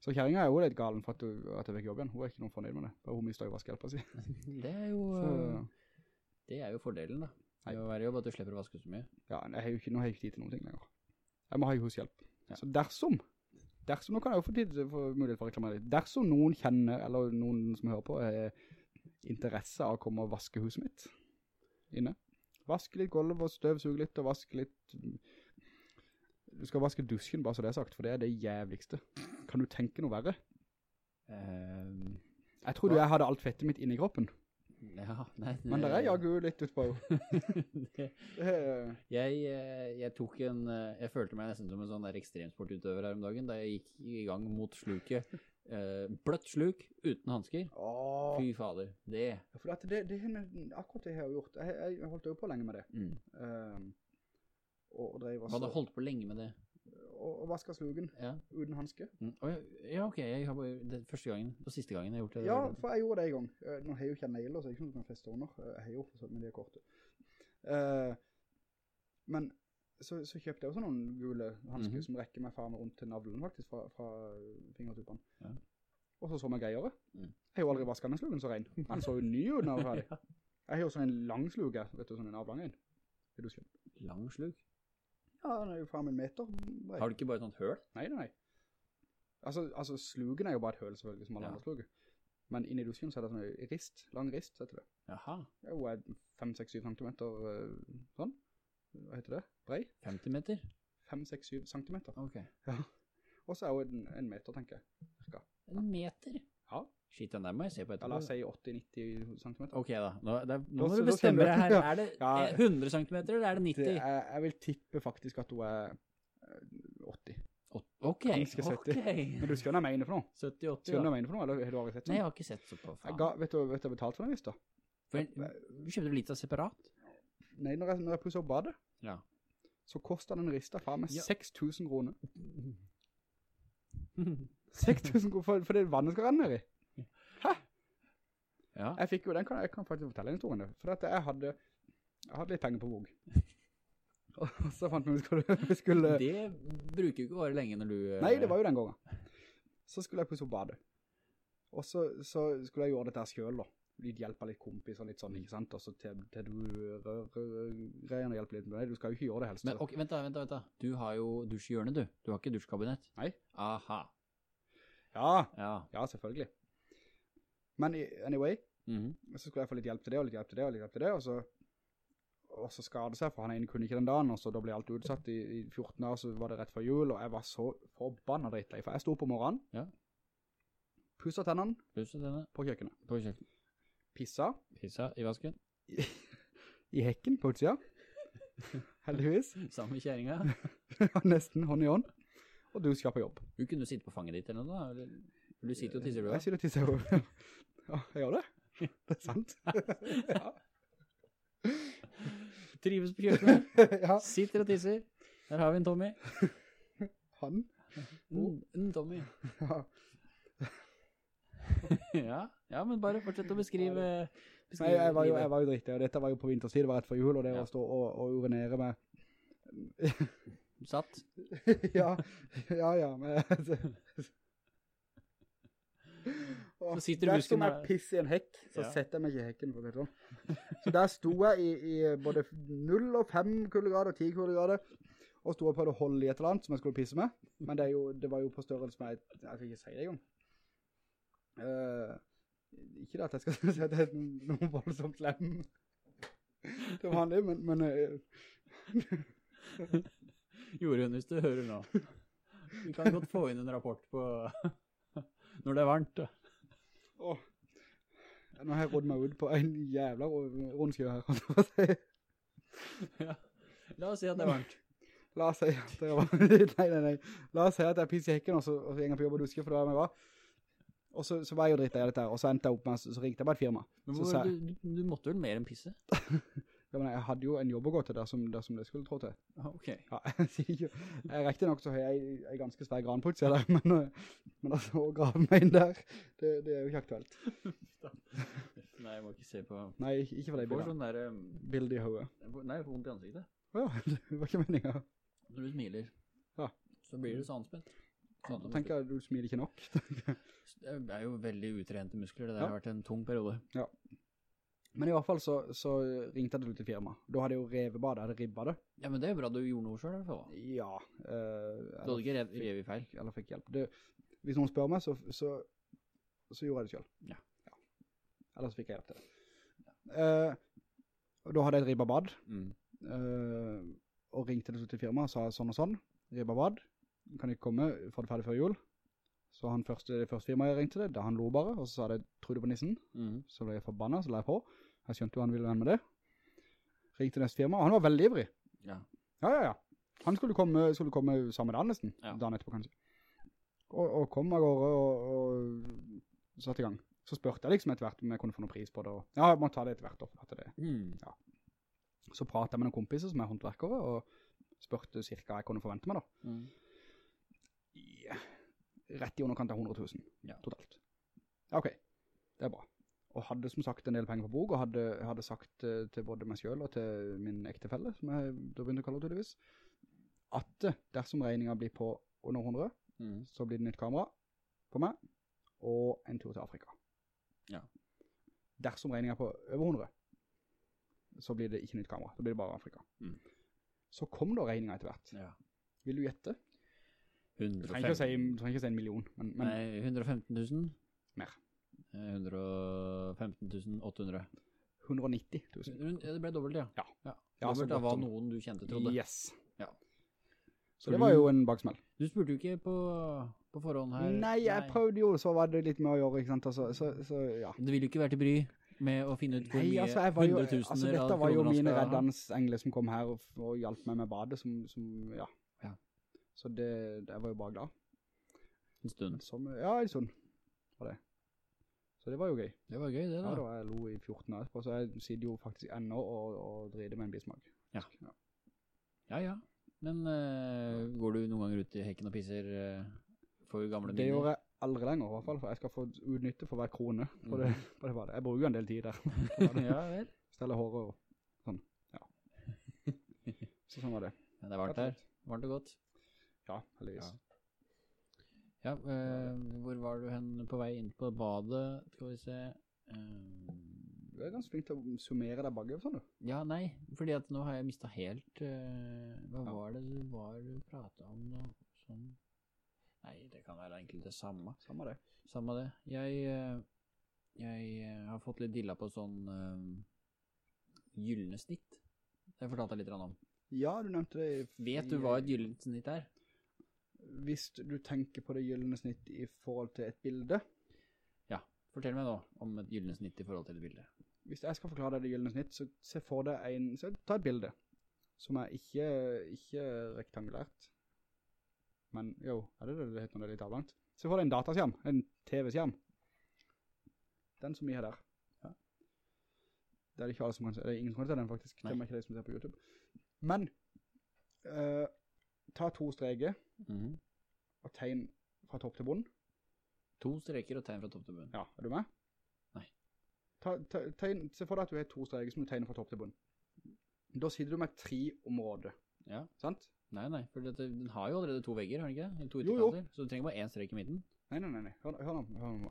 Så kjæringen er jo litt galen for at, du, at jeg fikk jobb igjen. Hun er ikke noen fornøyd med det. Bare hun mister jo vaskehjelpen sin. <laughs> Det er jo, Så, det er jo fordelen da. Nei. Det å være i jobb at du slipper å vaske så mye. ja, jeg har jo ikke, nå har jeg ikke tid til noen ting lenger. Jeg må ha hushjelp. Ja. Så dersom, dersom, nå kan jeg jo få tid til få mulighet for å reklamere litt. Dersom noen kjenner, eller noen som hører på, er interesse av å komme og vaske huset mitt inne. Vaske litt gulv og støvsuge litt og vaske litt... Du skal vaske dusken, bare så det er sagt, for det er det jævligste. Kan du tenke noe verre? Um, Jeg trodde jeg hadde alt fettet mitt inni kroppen, ja, nei. men det er jaggu litt utpå. på <laughs> Det- jeg, eh, jeg tok en, eh, jeg følte meg nesten som en sånn der ekstremsportutøver her om dagen, da jeg gikk i gang mot sluket. Eh, bløtt sluk, uten hansker. Åh, Fy fader, det. for det, det, det akkurat det jeg har gjort. Jeg, jeg holdt jo på lenge med det. Mm. Um, og, drev Du hadde holdt på lenge med det. Og, og vasket slugen Ja. uten hanske. Mm. Ja, ja, ok, jeg har bare, det er første gangen, og siste gangen jeg har gjort det. Ja, for jeg gjorde det en gang. Eh, Nå har jeg jo ikke nailer, så jeg er ikke kan feste under. Eh, Jeg har jo det, så vidt med det korte. Uh, men så, så kjøpte jeg også noen gule hansker -hmm. som rekker meg faen rundt til navlen faktisk, fra, fra fingertuppene. Ja. Og så så meg greiere. Mm. Jeg har jo aldri vasket den slugen så ren. Han så jo ny ut når jeg var ferdig. <laughs> Jeg har jo sånn en lang sluge, vet du, sånn en avlang en. du dusjen. Lang sluk. Ja, den er jo faen en meter. brei. Har du ikke bare et sånt høl? Nei, nei, nei. Altså, altså, slugen er jo bare et høl selvfølgelig, som alle Ja. andre sluger. Men inni dusjen så er det sånn rist, lang rist, heter det. Jaha, Det er jo 5-6-7 centimeter, eh, sånn. Hva heter det? Brei? 50 meter? 5-6-7 centimeter. Ok. Og så er jo en, en meter, tenker jeg. Cirka. En meter? Ja. Shit, den der må jeg se på etterpå. La oss si 80-90 cm. Ok da, nå, det nå Da- må du bestemme deg her. <laughs> Er det Ja. eh, 100 cm eller er det 90? Det er, jeg vil tippe faktisk at hun er eh, 80. ok, ganske 70. ok. Men du skal hva jeg mener for noe? 70-80 Skjønner du ha da. mener for noe, eller har du aldri sett Nei, jeg sånn? har ikke sett så på faen. ga, vet du hva jeg betalt for den lista? For, du kjøpte litt av separat? Nei, når jeg, når jeg pusset opp badet, Ja. så kostet den rista faen meg Ja. 6000 kroner. 6000 kroner for, for det vannet skal renne her i. ja. Jeg fikk jo, den kan jeg kan faktisk fortelle en historie, for at jeg hadde, jeg hadde litt penger på bog. <laughs> Og så fant vi vi skulle, vi skulle, Det bruker jo ikke å være lenge når du... eh, nei, det var jo den gangen. Så skulle jeg plutselig bade. Og så, så skulle jeg gjøre dette selv da. Litt hjelp av litt kompis og litt sånn, ikke sant? Og så til, til du greiene hjelper litt med deg. Du skal jo ikke gjøre det helst. Men ok, vent da, vent da, vent da. Du har jo dusjhjørne du. Du har ikke dusjkabinett. Nei. Aha. Ja, Ja. ja, selvfølgelig. Men i- anyway, Mhm. så skulle jeg få litt hjelp til det, og litt hjelp til det, og litt hjelp til det, og så, og så skadde seg, for han ene kunne ikke den dagen, og så da ble alt utsatt i, i 14 år, så var det rett for jul, og jeg var så forbannet drittlei, for jeg sto på morgenen, Ja. pusset tennene Pusset tennene, på kjøkkenet, på kjøkken. pissa Pissa i vasken. i hekken på utsida, heldigvis, <laughs> Sammen med kjæringa. <laughs> nesten hånd i hånd, og du skal på jobb. Du kunne sitte på fanget ditt eller noe da. eller- du sitter og tisser du Jeg sitter og tisser jo. <laughs> ja, jeg gjør det. Det er sant. <laughs> ja. Trives på kjøkkenet. <laughs> ja, Sitter og tisser. Der har vi en Tommy. <laughs> han, En, en Tommy. ja. ja, ja, men bare fortsett å beskrive... Nei, jeg var jo, jeg var jo drittig, og dette var jo på vinterstid, det var rett for jul, og det Ja. å stå og, og urinere med... Satt. ja, ja, ja, men... Og Så sitter du i der som jeg pisser piss i en hekk, så Ja. setter jeg meg ikke i hekken, for det sånn. <laughs> Så der sto jeg i, i både 0 og 5 kuldegrader og 10 kuldegrader, og sto og prøvde å holde i et eller annet som jeg skulle pisse med, men det, jo, det var jo på størrelse med, et, jeg fikk ikke si det engang. Uh, ikke det at jeg skal <laughs> si at det er noe voldsomt slem. <laughs> det var vanlig, men, men uh, Jorunn, hvis du hører nå. Vi kan godt få inn en rapport på når det er varmt. Da. Ja, nå har jeg rådd meg ut på en jævla rundskjø her. Ja. La oss si at det er varmt. La oss si at det var, <laughs> nei, nei, nei. La oss si at jeg pisser i hekken, og så, og så gjenger på jobb og dusker, for det var jeg var. Og så, så var jeg jo dritt av dette her, og så endte jeg opp med, så ringte jeg bare et firma. Men hvor, så, du, du, du måtte vel mer enn pisse? <laughs> ja, men jeg hadde jo en jobb å gå til der som, det skulle trå til. Ok. Ja, <laughs> jeg rekte nok så har jeg en ganske svær granputs der, <laughs> men, øh, men altså å grave meg inn der, det, det er jo ikke aktuelt. <laughs> Nei, jeg må ikke se på... Nei, ikke for deg, Billa. sånn der... um, Bilde i hodet. Nei, jeg får vondt i ansiktet. Ja, det var ikke meningen. Når du smiler, Ja. så blir du så anspent. Sånn, Så tenker jeg, du smiler ikke nok. Det er jo veldig utrente muskler, det der Ja. har vært en tung periode. Men i hvert fall så, så ringte jeg til firma. Da hadde jeg jo revebadet, eller ribbadet. ribba det. Ja, men det er bra du gjorde noe selv i hvert fall. da. Ja. eh, Du hadde ikke rev, i feil. eller fikk hjelp. Det, hvis noen spør meg, så, så, så gjorde jeg det selv. Ja. Ellers fikk jeg hjelp til det. Og da hadde jeg et ribbabad, Mm. uh, og ringte det til firmaet sa sånn og sånn, ribbabad, kan ikke komme, få det ferdig før jul. Så han første, det første firmaet jeg ringte det, da han lo bare, og så sa det, tror du på nissen? Mm. Så ble jeg forbannet, så la jeg på. Jeg skjønte jo han ville være med det. Ringte neste firma, han var veldig ivrig. Ja. Ja, ja, ja. Han skulle komme, skulle komme sammen med nesten, Ja. dagen etterpå kanskje. Og, og kom av gårde og, og satt i gang. Så spørte jeg liksom etter hvert om jeg kunne få noen pris på det. Og, ja, jeg må ta det etter hvert. opp etter det. Mm. Så pratet jeg med noen kompiser som er håndverkere, og spørte cirka hva jeg kunne forvente meg da. Mm. I, rett i underkant av 100 000 Ja. totalt. Ja, ok. Det er bra. Og hadde som sagt en del penger på bok, og hadde, hadde sagt eh, til både meg selv og til min ektefelle, som jeg da begynte å kalle tydeligvis, at eh, dersom regningen blir på under 100, Mm. så blir det nytt kamera på meg, og en tur til Afrika. Ja. Dersom regningen er på over 100, så blir det ikke nytt kamera, så blir det bare Afrika. Mm. Så kom da regningen etter hvert. Ja. Vil du gjette? Du trenger ikke å si, si en million, men, men Nei, 115 000. Mer. Eh, 115 800. 190 000. Det ble dobbelt, ja. Ja. ja. Dobbelt av hva noen du kjente trodde. Yes. Ja. Så det var jo en baksmell. Du spurte jo ikke på, på forhånd her. Nei, jeg prøvde jo, så var det litt med å gjøre, ikke sant? Så, så, så, ja. Det ville jo ikke vært til bry med å finne ut hvor Nei, mye altså, hundretusener altså, av dette var jo mine reddende som kom her og, og hjalp meg med badet, som, som ja. Ja. Så det, det jeg var jo bare glad. En stund. Som, ja, en stund var det. Så det var jo gøy. Det var gøy, det da. Ja, da. jeg lo i 14 år etterpå, så jeg sitter jo faktisk ennå og, og drider med en bismak. Ja. Ja, ja. Men uh, går du noen ganger ut i hekken og pisser uh, for gamle Det minner? gjør jeg aldri lenger i hvert fall, for jeg skal få utnytte for hver krone på det, på det badet. Jeg bruker en del tid der. <laughs> ja, vel. Stelle håret og sånn, ja. <laughs> Så sånn var det. Men det er varmt her. Varmt og godt. Ja, heldigvis. Ja, eh, hvor var du hen på vei inn på badet? Skal vi se. Um, Du er ganske flink til å summere deg bakover sånn, du. ja, nei, fordi at nå har jeg mistet helt eh, Hva Ja. var det du var du pratet om nå? Sånn. Nei, det kan være egentlig det samme. Samme det. Samme det. Jeg, jeg har fått litt dilla på sånn uh, gyllene snitt. Det fortalte jeg litt om. Ja, du nevnte det. i- Vet du hva et gyllent snitt er? Hvis du tenker på det gyllene snitt i forhold til et bilde, Ja, fortell meg nå om et gyllene snitt i forhold til et bilde. hvis jeg skal forklare deg det gyllene snitt, så se for deg en, så ta et bilde, som er ikke, ikke rektangulært, men jo, er det det det heter når det er litt avlangt? Se for deg en dataskjerm, en TV-skjerm. Den som vi har der. Ja. Det er det ikke alle som kan se, det er ingen som kan se den faktisk, det er ikke det som ser på YouTube. Men, eh, ta to streker mm. og tegn fra topp til bunn. To streker og tegn fra topp til bunn. Ja, er du med? Nei. Ta, ta, tegn, se for deg at du har to streker som du tegner fra topp til bunn. Da sitter du med tre områder, Ja. sant? Nei, nei, for dette, den har jo allerede to vegger, har den ikke? Eller to Jo, ytterkanter, så du trenger bare én strek i midten. Nei, nei, nei, nei. Hør, hør nå, hør nå.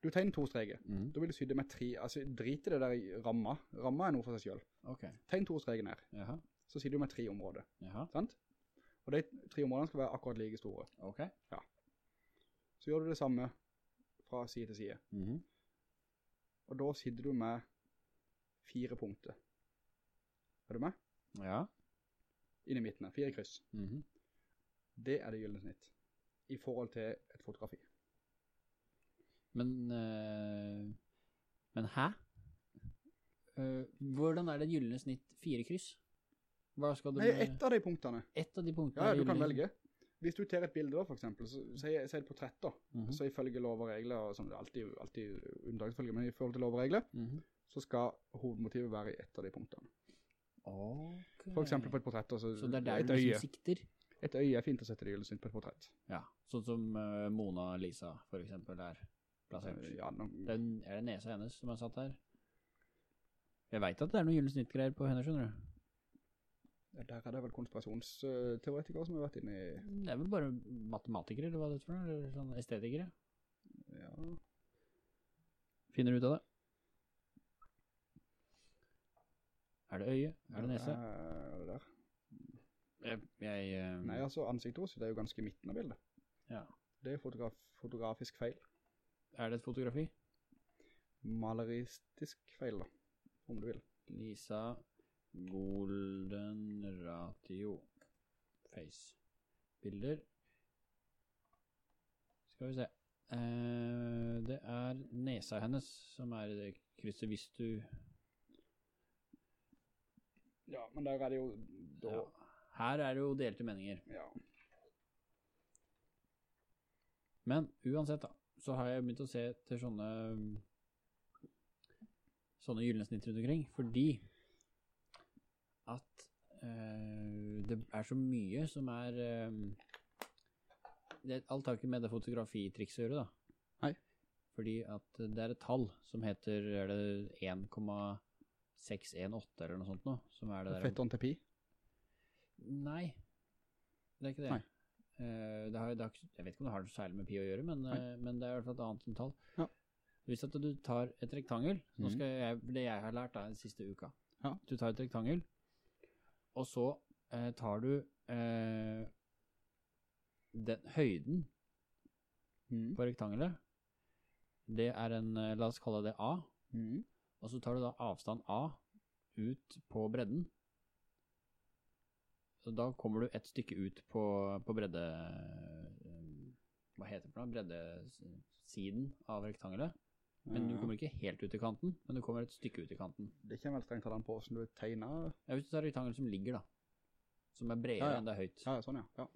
Du tegner to streker. Mm. Da vil du sydde med tre, altså drit i det der i ramma. Ramma er noe for seg selv. Ok, Tegn to streker ned, jaha, så sitter du med tre områder, jaha, sant? Og de tre områdene skal være akkurat like store. ok. Ja. Så gjør du det samme fra side til side. Mhm. Og da sitter du med fire punkter. Er du med? Ja. Inne i midten her, fire kryss. Mhm. Det er det gyllene snitt. I forhold til et fotografi. Men, eh, men hæ? Uh, hvordan er det gyllene snitt fire kryss? Hva skal du Nei, ett av de punktene. ett av de punktene? Ja, du kan velge. Hvis du tar et bilde da, for eksempel, så sier si et portrett da, Mhm. så ifølge lov og regler, og sånn, det er alltid, alltid unntaksfølge, men i forhold til lov og regler, Mhm. så skal hovedmotivet være i ett av de punktene. Ok. For eksempel på et portrett, altså, Så det er der du øye. liksom sikter? Et øye er fint å sette det på et portrett. Ja, sånn som uh, Mona Lisa, for eksempel, er plassert. Ja, nå, Det er, det nesa hennes som er satt her? Jeg vet at det er noen gyllesnittgreier på henne, skjønner du. Der er det vel konspirasjonsteoretikere som har vært inne i, Det er vel bare matematikere, eller hva det er for noe, eller sånn estetikere. ja, Finner du ut av det. Er det øye? Er det nese? Er det der? Jeg, jeg eh, Nei, altså ansiktet også, det er jo ganske midten av bildet. Ja. Det er fotograf, fotografisk feil. Er det et fotografi? Maleristisk feil da, om du vil. Lisa Golden Ratio Face Bilder Skal vi se eh, Det er nesa hennes som er i det krysset hvis du Ja, men der er det jo da, ja. Her er det jo delte meninger ja. Men uansett da Så har jeg begynt å se til sånne Sånne gyllene snitt rundt omkring Fordi At uh, Det er så mye som er eh, det, Alt har ikke med det fotografitrikset å gjøre da Nei. Fordi at det er et tall Som heter Er det 1,618 eller noe sånt nå Som er det der Fetton til. Nei, det er ikke det. Nei. Uh, det har, det har, jeg vet ikke om det har noe særlig med pi å gjøre, men, eh, men det er i hvert fall et annet enn tall. Ja. Hvis at du tar et rektangel, skal jeg, det jeg har lært da den siste uka, Ja. du tar et rektangel, og så eh, tar du eh, den høyden Mm. på rektangelet, det er en, eh, la oss kalle det A, Mm. og så tar du da avstand A ut på bredden. Så da kommer du et stykke ut på, på bredde... eh, Hva heter det for noe? Breddesiden av rektangelet. Men du kommer ikke helt ut i kanten, men du kommer et stykke ut i kanten. Det kommer vel strengt tatt an på hvordan du tegner. Ja, hvis du tar rektangel som ligger da, som er bredere Ja, ja. enn det er høyt. Ja, sånn ja. ja.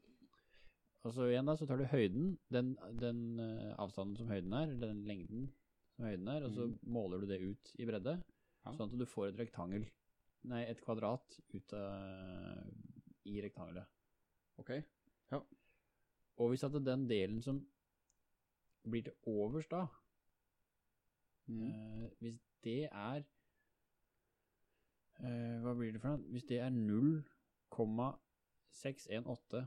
Og så igjen da, så tar du høyden, den, den uh, avstanden som høyden er, eller den lengden som høyden er, og så mm. måler du det ut i bredde, sånn at du får et rektangel, nei, et kvadrat ut av, i rektangelet. Ok. ja. Og hvis at den delen som blir til overs da, Mm. eh, hvis det er, uh, hva blir det for noe? Hvis det er 0,618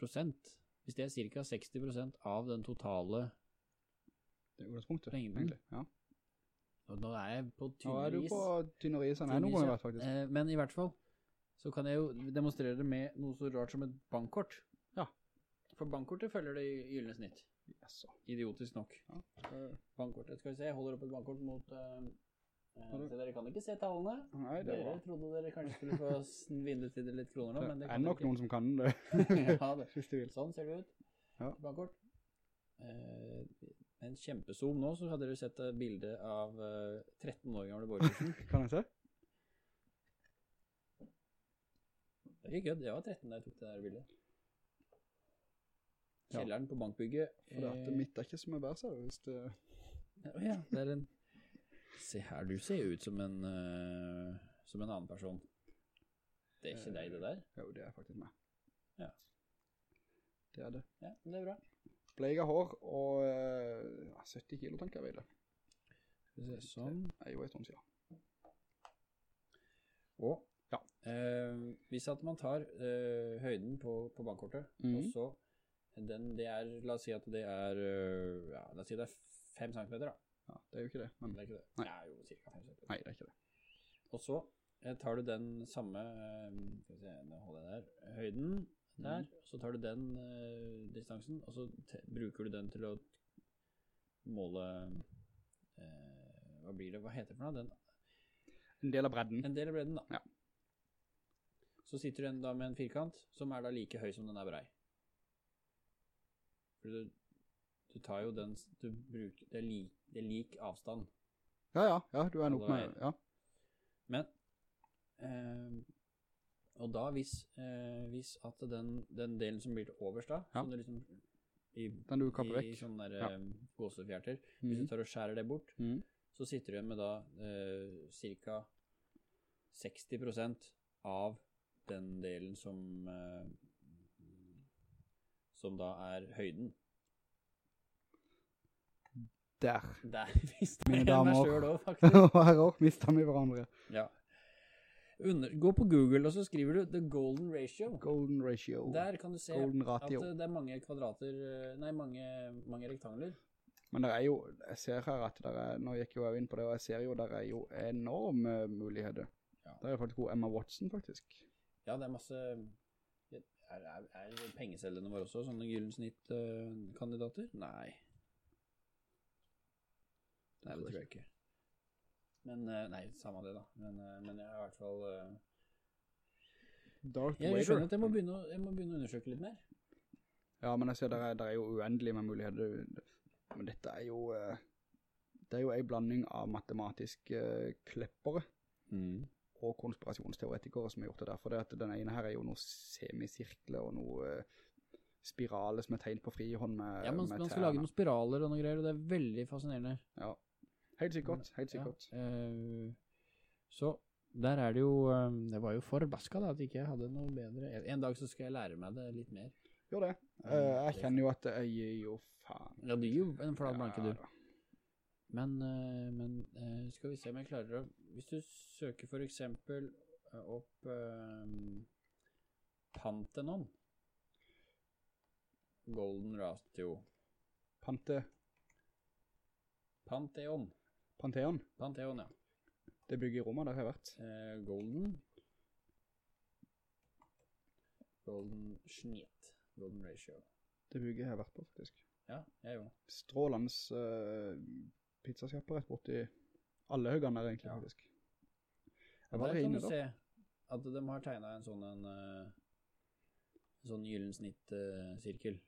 prosent, hvis det er ca. 60% av den totale, Det er utgangspunktet, egentlig. Ja. og nå er jeg på Nå er du på tynnere enn jeg Tynn noen is, gang har vært, faktisk. Eh, men i hvert fall, så kan jeg jo demonstrere det med noe så rart som et bankkort. Ja. For bankkortet følger det gyllene snitt, Jaså. idiotisk nok. Ja. skal- Bankkortet, skal vi se, jeg holder opp et bankkort mot... uh, uh, dere kan ikke se tallene. Nei, det er dere var... trodde dere kanskje skulle få svinne <laughs> til det litt kroner nå, Det men det er nok ikke. noen som kan det, <laughs> ja, det. Sånn ser det ut. Ja. Bankkort. Uh, en kjempezoom nå, så hadde dere sett et bilde av eh, 13 år gamle Borgersen. Kan jeg se? Det er ikke kødd, jeg var 13 da jeg tok det der bildet. Kjelleren på bankbygget. For det at mitt er ikke som er bær, ser du, hvis det... Ja, det er en... Se her, du ser jo ut som en, uh, som en annen person. Det er ikke deg det der? Jo, det er faktisk meg. Ja. Det er det. Ja, det er bra. Bleika hår og eh, ja, 70 kilo, tenker jeg det. Skal vi se, sånn. Nei, jo, i stund siden. Og, Ja. eh, hvis at man tar eh, høyden på, på bankkortet, Mhm. og så den, det er, la oss si at det er, eh, ja, la oss si det er 5 cm da. Ja, det er jo ikke det, men... Det er ikke det. Nei. Det er jo cirka fem centimeter. Nei, det er ikke det. Og så eh, tar du den samme, eh, skal vi se, nå holder jeg der, høyden der, så tar du den eh, distansen, og så bruker du den til å måle, eh, hva blir det, hva heter det for noe? Den, En del av bredden. En del av bredden, da. Ja. Så sitter du igjen da med en firkant som er da like høy som den er brei. For du, du tar jo den Du bruker Det er lik, det er lik avstand. Ja, ja, ja, du er nok med, ja. Men eh, Og da hvis, eh, hvis at den, den delen som blir til overs da, Ja. som liksom i, Den du kapper i vekk. sånne der, Ja. eh, gåsefjerter, hvis Mhm. du tar og skjærer det bort, mm. så sitter du igjen med da eh, cirka 60% av den delen som eh, som da er høyden. Der. Der <laughs> visste jeg meg sjøl også, faktisk. <laughs> Og her også mistet vi hverandre. Ja. Under, gå på Google, og så skriver du The Golden Ratio. Golden ratio. Der kan du se at det er mange kvadrater, eh, nei, mange, mange rektangler. Men det er jo, jeg ser her at det er, nå gikk jo jeg inn på det, og jeg ser jo det er jo enorme muligheter. Ja. Det er faktisk god Emma Watson, faktisk. Ja, det er masse Er, er, er pengecellene våre også sånne gyllen snitt-kandidater? Nei. Nei, det tror jeg ikke. Men, eh, nei, samme det da. Men, eh, men jeg er i hvert fall eh, Darth Jeg skjønner at jeg må, begynne, jeg må begynne å undersøke litt mer. Ja, men jeg ser der er, det er jo uendelig med muligheter. Men dette er jo, det er jo en blanding av matematiske kleppere. kleppere og konspirasjonsteoretikere som har gjort det der. For det at den ene her er jo noe semisirkler og noe spirale spiraler som er tegnet på frihånd med, Ja, man, med man skal lage noen spiraler og noen greier, og det er veldig fascinerende. Ja, helt sikkert, helt sikkert. Ja, uh, så der er det jo um, Det var jo forbaska da at ikke hadde noe bedre En dag så skal jeg lære meg det litt mer. Gjør det. Uh, jeg kjenner jo at jeg gir jo faen. Ja, du gir jo en flat blanke, Ja, du. da. Men, eh, men eh, skal vi se om jeg klarer å Hvis du søker for eksempel eh, opp um, Panthenon Golden Ratio Pante, Pantheon. Pantheon, Pantheon, ja. det bygger i Roma, der har jeg vært. Eh, golden Golden Schnitt. Golden Ratio. Det bygget jeg har vært på, faktisk. Ja, jeg jo. Strålands uh, pizzasjappe rett borti alle høyene der, egentlig, faktisk. Jeg var der der kan inne du da. se at de har tegnet en sånn en, eh, en sånn gyllen snitt-sirkel.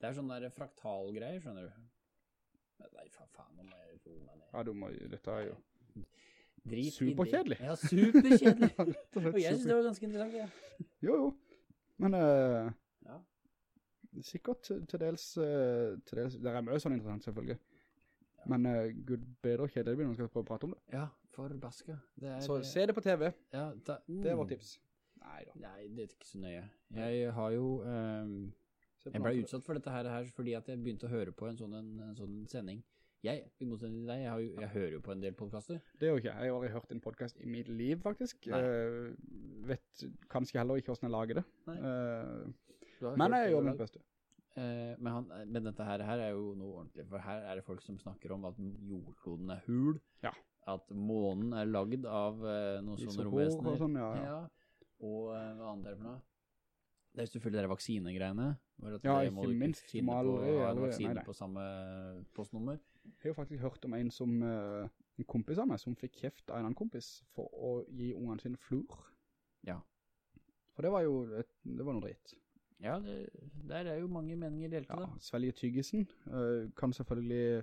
det er sånn der fraktalgreier, skjønner du. Nei, faen, faen, nå må jeg roe meg ned. Ja, du må, dette er jo. Superkjedelig. Ja, superkjedelig. <laughs> Og jeg synes det var ganske interessant, ja. Jo, jo. Men uh, Ja. sikkert til dels, uh, til dels, det er mye sånn interessant selvfølgelig. Men uh, gud bedre og kjedelig blir når man skal prøve å prate om det. Ja, forbaska. Det er... Så se det på TV, ja, da, det er vårt mm. tips. Nei da. Nei, det er ikke så nøye. Jeg har jo... Um, Jeg ble utsatt for dette her, her fordi at jeg begynte å høre på en sånn, en, en sånn sending. Jeg, i motsetning til deg, jeg, har jo, jeg hører jo på en del podcaster. Det er jo ikke. Jeg har aldri hørt en podcast i mitt liv, faktisk. Eh, vet kanskje heller ikke hvordan jeg lager det. Uh, Eh, men jeg gjør mitt beste. Eh, men, han, men dette her, her er jo noe ordentlig, for her er det folk som snakker om at jordkloden er hul, Ja. at månen er lagd av eh, noen sånne romvesener. og sånn, ja, ja. Ja, og eh, hva annet er det for noe? Det er selvfølgelig det vaksinegreiene. at Ja, ikke minst, du må aldri- ha en vaksine nei, nei. på samme postnummer. Jeg har jo faktisk hørt om en som, uh, en kompis av meg, som fikk kjeft av en annen kompis for å gi ungene sine flur. Ja. For det var jo, et, det var noe dritt. Ja, det, der er jo mange meninger delt Ja, da. det. svelge tyggisen uh, kan selvfølgelig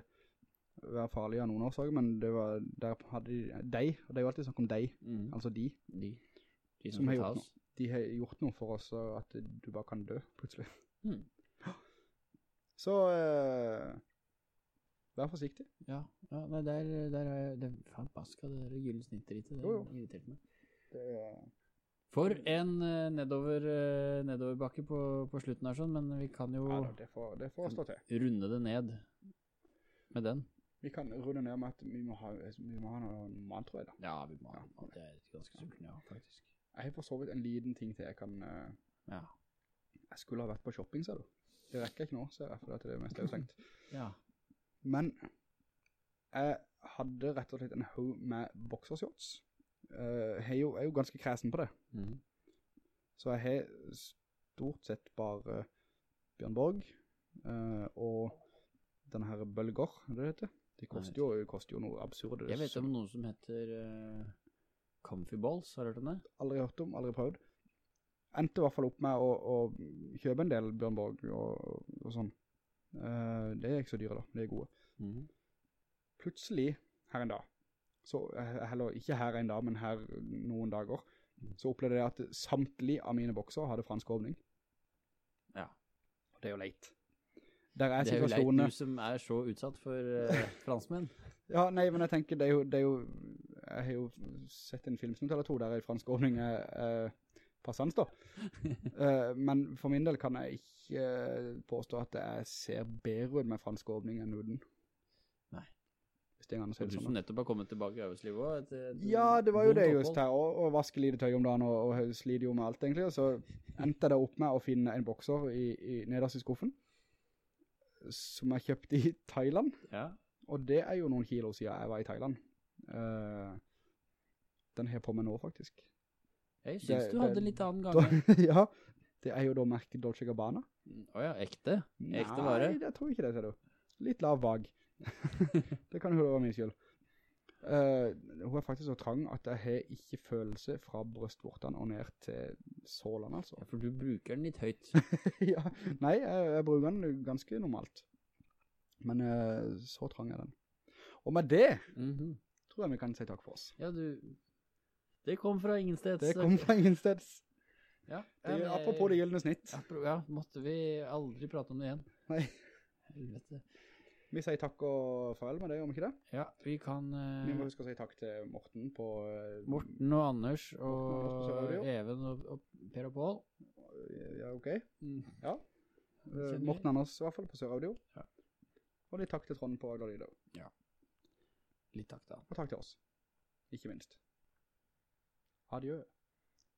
være farlig av noen årsaker, men det var, der hadde de, de, det er jo alltid snakk om de, Mm. altså de, De, de som som har gjort noe. De har gjort noe for oss, at du bare kan dø, plutselig. Mm. <gasps> Så, uh, vær forsiktig. Ja, ja nei, der, der er det, faen, baska, det der gyllen snittdritet, det irriterte meg. Det er... For en uh, nedover, uh, nedoverbakke på, på slutten her sånn, men vi kan jo Ja, da, det får, det får runde det ned med den. Vi kan runde ned med at vi må ha, vi må ha noe mat, tror jeg da. Ja, vi må ha ja. Det er ganske sulten, ja, faktisk. Jeg har forsovet en liten ting til jeg kan... Uh, Ja. jeg skulle ha vært på shopping, ser du. Det rekker jeg ikke nå, ser jeg, for at det mest er har tenkt. <laughs> Ja. Men jeg hadde rett og slett en haug med boxershorts. Uh, jeg er jo, er jo ganske kresen på det. Mm. Så jeg har stort sett bare Bjørn Borg, uh, og denne her bølger, er det det heter? De koster jo, koster jo noe absurde. Jeg vet om noen som heter uh, Comfy Balls, har du hørt om det? Aldri hørt om, aldri prøvd. Endte i hvert fall opp med å, å kjøpe en del Bjørn Borg og, og sånn. Uh, det er ikke så dyre da, de er gode. Mm. Plutselig, her en dag, så, eh, heller ikke her en dag, men her noen dager, så opplevde jeg at samtlige av mine bokser hadde fransk åpning. Ja. Og det er jo leit. Det er jo leit du som er så utsatt for uh, <laughs> franskmenn. Ja, nei, men jeg tenker, det er jo, det er jo jeg har jo sett en filmsnutt eller to der i fransk åpning er, uh, passans da. uh, <laughs> men for min del kan jeg ikke påstå at jeg ser bedre ut med fransk åpning enn uden. Det er en annen Og du som nettopp har kommet tilbake i arbeidslivet også, et, et Ja, det var jo det opphold. just her, og, og vaske lite tøy om dagen, og, og slide jo med alt egentlig, og så endte jeg da opp med å finne en bokser i, i nederst i skuffen, som jeg kjøpte i Thailand, Ja, og det er jo noen kilo siden jeg var i Thailand. Uh, den har jeg på meg nå, faktisk. jeg synes Det- du hadde det, litt annen <laughs> Da, ja, det er jo da merket Dolce Gabbana. Åja, ekte. Ekte vare. Nei, jeg tror ikke det, ser du. Litt lav vag. <laughs> det kan hun være min skyld. Uh, hun er faktisk så trang at jeg har ikke følelse fra brøstvortene og ned til sålene, altså. Ja, for du bruker den litt høyt. <laughs> ja, nei, jeg, jeg bruker den ganske normalt. Men uh, så trang er den. Og med det Mhm. tror jeg vi kan si takk for oss. Ja, du... Det kom fra ingensteds. Det kom fra ingensteds. Ja, Det, apropos det gyllene snitt. Ja, måtte vi aldri prate om det igjen. Nei. Helvete. Vi sier takk og farvel med det, om ikke det? Ja, vi kan... Uh, Vi må huske å si takk til Morten på... Uh, Morten og Anders og Morten og Anders. Even og, og Per og Paul. Ja, ok. Mm. Ja. Uh, Eh. Morten Anders i hvert fall på Sør-Audio. Ja. Og litt takk til Trond på Agla Ja. Litt takk da. Og takk til oss. Ikke minst. Adjø.